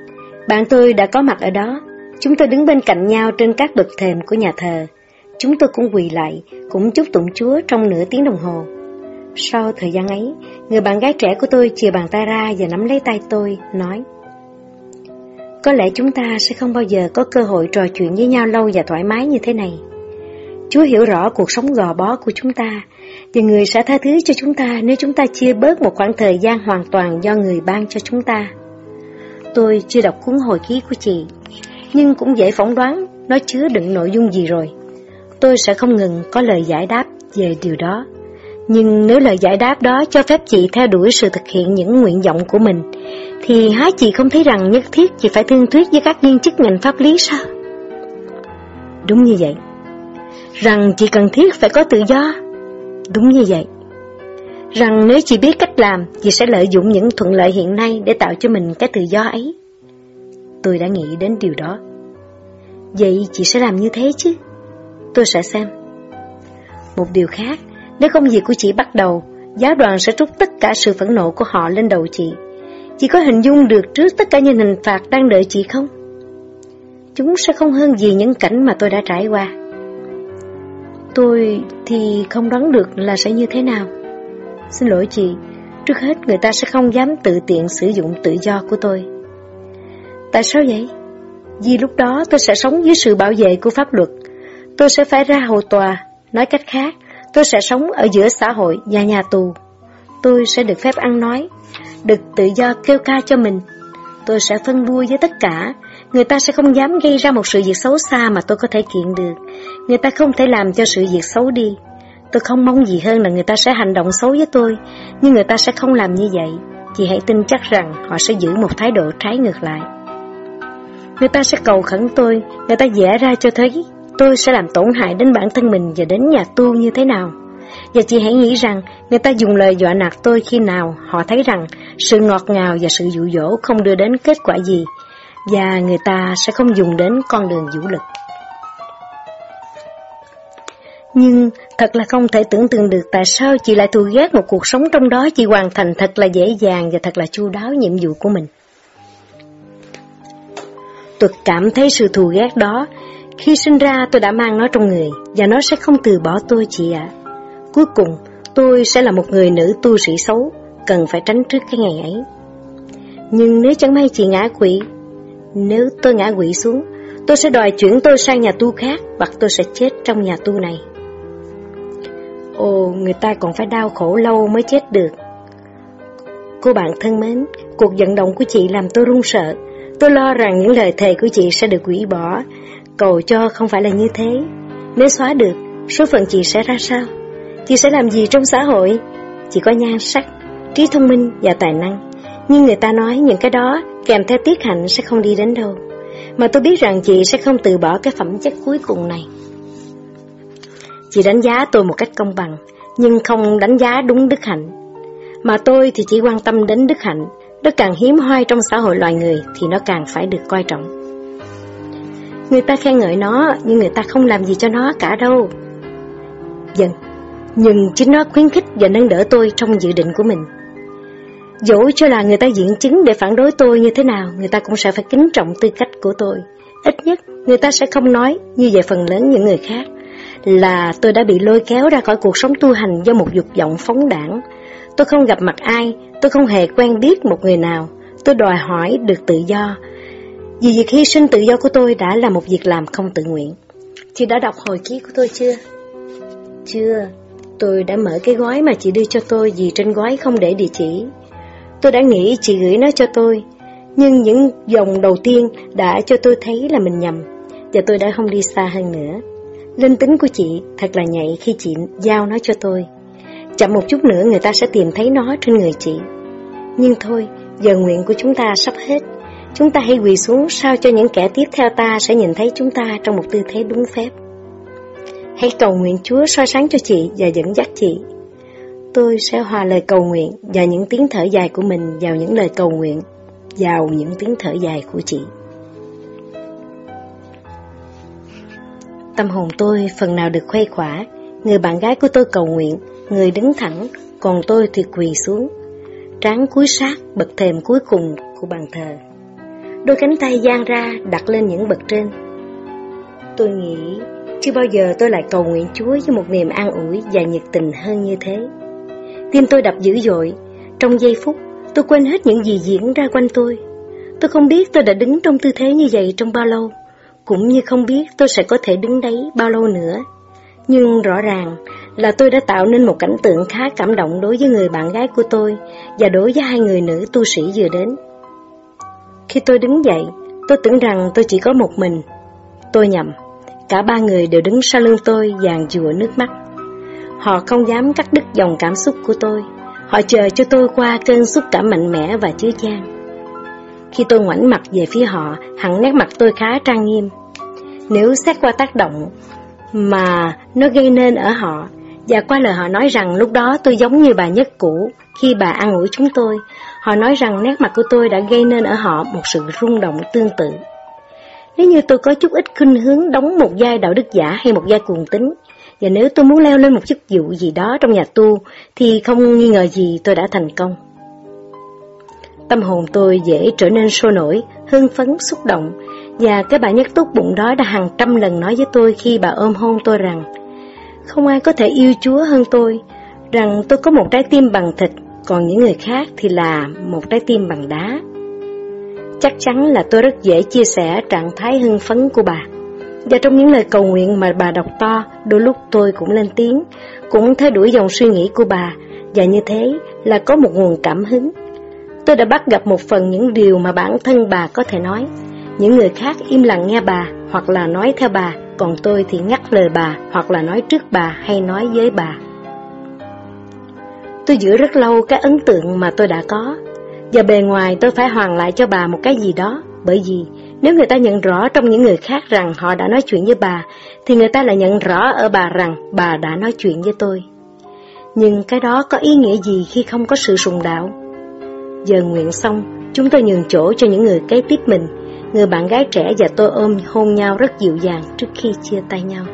Bạn tôi đã có mặt ở đó. Chúng tôi đứng bên cạnh nhau trên các bậc thềm của nhà thờ. Chúng tôi cũng quỳ lại, cũng chúc tụng Chúa trong nửa tiếng đồng hồ. Sau thời gian ấy, người bạn gái trẻ của tôi chìa bàn tay ra và nắm lấy tay tôi, nói Có lẽ chúng ta sẽ không bao giờ có cơ hội trò chuyện với nhau lâu và thoải mái như thế này. Chúa hiểu rõ cuộc sống gò bó của chúng ta, và người sẽ tha thứ cho chúng ta nếu chúng ta chia bớt một khoảng thời gian hoàn toàn do người ban cho chúng ta. Tôi chưa đọc cuốn hồi ký của chị, nhưng cũng dễ phỏng đoán nó chứa đựng nội dung gì rồi. Tôi sẽ không ngừng có lời giải đáp về điều đó. Nhưng nếu lời giải đáp đó cho phép chị theo đuổi sự thực hiện những nguyện vọng của mình, thì há chị không thấy rằng nhất thiết chị phải thương thuyết với các viên chức ngành pháp lý sao? Đúng như vậy. Rằng chị cần thiết phải có tự do. Đúng như vậy. Rằng nếu chị biết cách làm, chị sẽ lợi dụng những thuận lợi hiện nay để tạo cho mình cái tự do ấy. Tôi đã nghĩ đến điều đó. Vậy chị sẽ làm như thế chứ? Tôi sẽ xem. Một điều khác nếu công việc của chị bắt đầu, giáo đoàn sẽ trút tất cả sự phẫn nộ của họ lên đầu chị. Chị có hình dung được trước tất cả những hình phạt đang đợi chị không? Chúng sẽ không hơn gì những cảnh mà tôi đã trải qua. Tôi thì không đoán được là sẽ như thế nào. Xin lỗi chị, trước hết người ta sẽ không dám tự tiện sử dụng tự do của tôi. Tại sao vậy? Vì lúc đó tôi sẽ sống dưới sự bảo vệ của pháp luật. Tôi sẽ phải ra hầu tòa, nói cách khác, Tôi sẽ sống ở giữa xã hội và nhà tù. Tôi sẽ được phép ăn nói, được tự do kêu ca cho mình. Tôi sẽ phân đua với tất cả. Người ta sẽ không dám gây ra một sự việc xấu xa mà tôi có thể kiện được. Người ta không thể làm cho sự việc xấu đi. Tôi không mong gì hơn là người ta sẽ hành động xấu với tôi, nhưng người ta sẽ không làm như vậy. Chị hãy tin chắc rằng họ sẽ giữ một thái độ trái ngược lại. Người ta sẽ cầu khẩn tôi, người ta vẽ ra cho thấy tôi sẽ làm tổn hại đến bản thân mình và đến nhà tu như thế nào. Và chị hãy nghĩ rằng người ta dùng lời dọa nạt tôi khi nào họ thấy rằng sự ngọt ngào và sự dụ dỗ không đưa đến kết quả gì, và người ta sẽ không dùng đến con đường vũ lực. Nhưng thật là không thể tưởng tượng được tại sao chị lại thù ghét một cuộc sống trong đó chị hoàn thành thật là dễ dàng và thật là chu đáo nhiệm vụ của mình. Tôi cảm thấy sự thù ghét đó khi sinh ra tôi đã mang nó trong người và nó sẽ không từ bỏ tôi chị ạ. Cuối cùng, tôi sẽ là một người nữ tu sĩ xấu, cần phải tránh trước cái ngày ấy. Nhưng nếu chẳng may chị ngã quỵ, nếu tôi ngã quỵ xuống, tôi sẽ đòi chuyển tôi sang nhà tu khác hoặc tôi sẽ chết trong nhà tu này. Ồ, người ta còn phải đau khổ lâu mới chết được. Cô bạn thân mến, cuộc vận động của chị làm tôi run sợ. Tôi lo rằng những lời thề của chị sẽ được hủy bỏ Cầu cho không phải là như thế. Nếu xóa được, số phận chị sẽ ra sao? Chị sẽ làm gì trong xã hội? Chị có nhan sắc, trí thông minh và tài năng. Nhưng người ta nói những cái đó kèm theo tiết hạnh sẽ không đi đến đâu. Mà tôi biết rằng chị sẽ không từ bỏ cái phẩm chất cuối cùng này. Chị đánh giá tôi một cách công bằng, nhưng không đánh giá đúng đức hạnh. Mà tôi thì chỉ quan tâm đến đức hạnh, nó càng hiếm hoi trong xã hội loài người thì nó càng phải được coi trọng. Người ta khen ngợi nó, nhưng người ta không làm gì cho nó cả đâu. Dần, nhưng chính nó khuyến khích và nâng đỡ tôi trong dự định của mình. Dẫu cho là người ta diện chứng để phản đối tôi như thế nào, người ta cũng sẽ phải kính trọng tư cách của tôi. Ít nhất, người ta sẽ không nói, như về phần lớn những người khác, là tôi đã bị lôi kéo ra khỏi cuộc sống tu hành do một dục vọng phóng đảng. Tôi không gặp mặt ai, tôi không hề quen biết một người nào. Tôi đòi hỏi được tự do, vì việc hy sinh tự do của tôi đã là một việc làm không tự nguyện. Chị đã đọc hồi ký của tôi chưa? Chưa, tôi đã mở cái gói mà chị đưa cho tôi vì trên gói không để địa chỉ. Tôi đã nghĩ chị gửi nó cho tôi, nhưng những dòng đầu tiên đã cho tôi thấy là mình nhầm, và tôi đã không đi xa hơn nữa. Linh tính của chị thật là nhạy khi chị giao nó cho tôi. Chậm một chút nữa người ta sẽ tìm thấy nó trên người chị. Nhưng thôi, giờ nguyện của chúng ta sắp hết. Chúng ta hãy quỳ xuống sao cho những kẻ tiếp theo ta sẽ nhìn thấy chúng ta trong một tư thế đúng phép. Hãy cầu nguyện Chúa soi sáng cho chị và dẫn dắt chị. Tôi sẽ hòa lời cầu nguyện và những tiếng thở dài của mình vào những lời cầu nguyện, vào những tiếng thở dài của chị. Tâm hồn tôi phần nào được khuây khỏa, người bạn gái của tôi cầu nguyện, người đứng thẳng, còn tôi thì quỳ xuống, trán cúi sát bậc thềm cuối cùng của bàn thờ. Đôi cánh tay giang ra đặt lên những bậc trên. Tôi nghĩ chưa bao giờ tôi lại cầu nguyện Chúa với một niềm an ủi và nhiệt tình hơn như thế. Tim tôi đập dữ dội, trong giây phút tôi quên hết những gì diễn ra quanh tôi. Tôi không biết tôi đã đứng trong tư thế như vậy trong bao lâu, cũng như không biết tôi sẽ có thể đứng đấy bao lâu nữa. Nhưng rõ ràng là tôi đã tạo nên một cảnh tượng khá cảm động đối với người bạn gái của tôi và đối với hai người nữ tu sĩ vừa đến. Khi tôi đứng dậy, tôi tưởng rằng tôi chỉ có một mình. Tôi nhầm, cả ba người đều đứng sau lưng tôi vàng dùa nước mắt. Họ không dám cắt đứt dòng cảm xúc của tôi. Họ chờ cho tôi qua cơn xúc cảm mạnh mẽ và chứa chan. Khi tôi ngoảnh mặt về phía họ, hẳn nét mặt tôi khá trang nghiêm. Nếu xét qua tác động mà nó gây nên ở họ, và qua lời họ nói rằng lúc đó tôi giống như bà nhất cũ khi bà ăn ủi chúng tôi, họ nói rằng nét mặt của tôi đã gây nên ở họ một sự rung động tương tự. Nếu như tôi có chút ít khuynh hướng đóng một vai đạo đức giả hay một vai cuồng tính, và nếu tôi muốn leo lên một chức vụ gì đó trong nhà tu, thì không nghi ngờ gì tôi đã thành công. Tâm hồn tôi dễ trở nên sôi nổi, hưng phấn, xúc động, và cái bà nhất tốt bụng đó đã hàng trăm lần nói với tôi khi bà ôm hôn tôi rằng không ai có thể yêu Chúa hơn tôi, rằng tôi có một trái tim bằng thịt, còn những người khác thì là một trái tim bằng đá. Chắc chắn là tôi rất dễ chia sẻ trạng thái hưng phấn của bà. Và trong những lời cầu nguyện mà bà đọc to, đôi lúc tôi cũng lên tiếng, cũng theo đuổi dòng suy nghĩ của bà, và như thế là có một nguồn cảm hứng. Tôi đã bắt gặp một phần những điều mà bản thân bà có thể nói. Những người khác im lặng nghe bà, hoặc là nói theo bà, còn tôi thì ngắt lời bà, hoặc là nói trước bà hay nói với bà. Tôi giữ rất lâu cái ấn tượng mà tôi đã có, và bề ngoài tôi phải hoàn lại cho bà một cái gì đó, bởi vì nếu người ta nhận rõ trong những người khác rằng họ đã nói chuyện với bà, thì người ta lại nhận rõ ở bà rằng bà đã nói chuyện với tôi. Nhưng cái đó có ý nghĩa gì khi không có sự sùng đạo? Giờ nguyện xong, chúng tôi nhường chỗ cho những người kế tiếp mình, người bạn gái trẻ và tôi ôm hôn nhau rất dịu dàng trước khi chia tay nhau.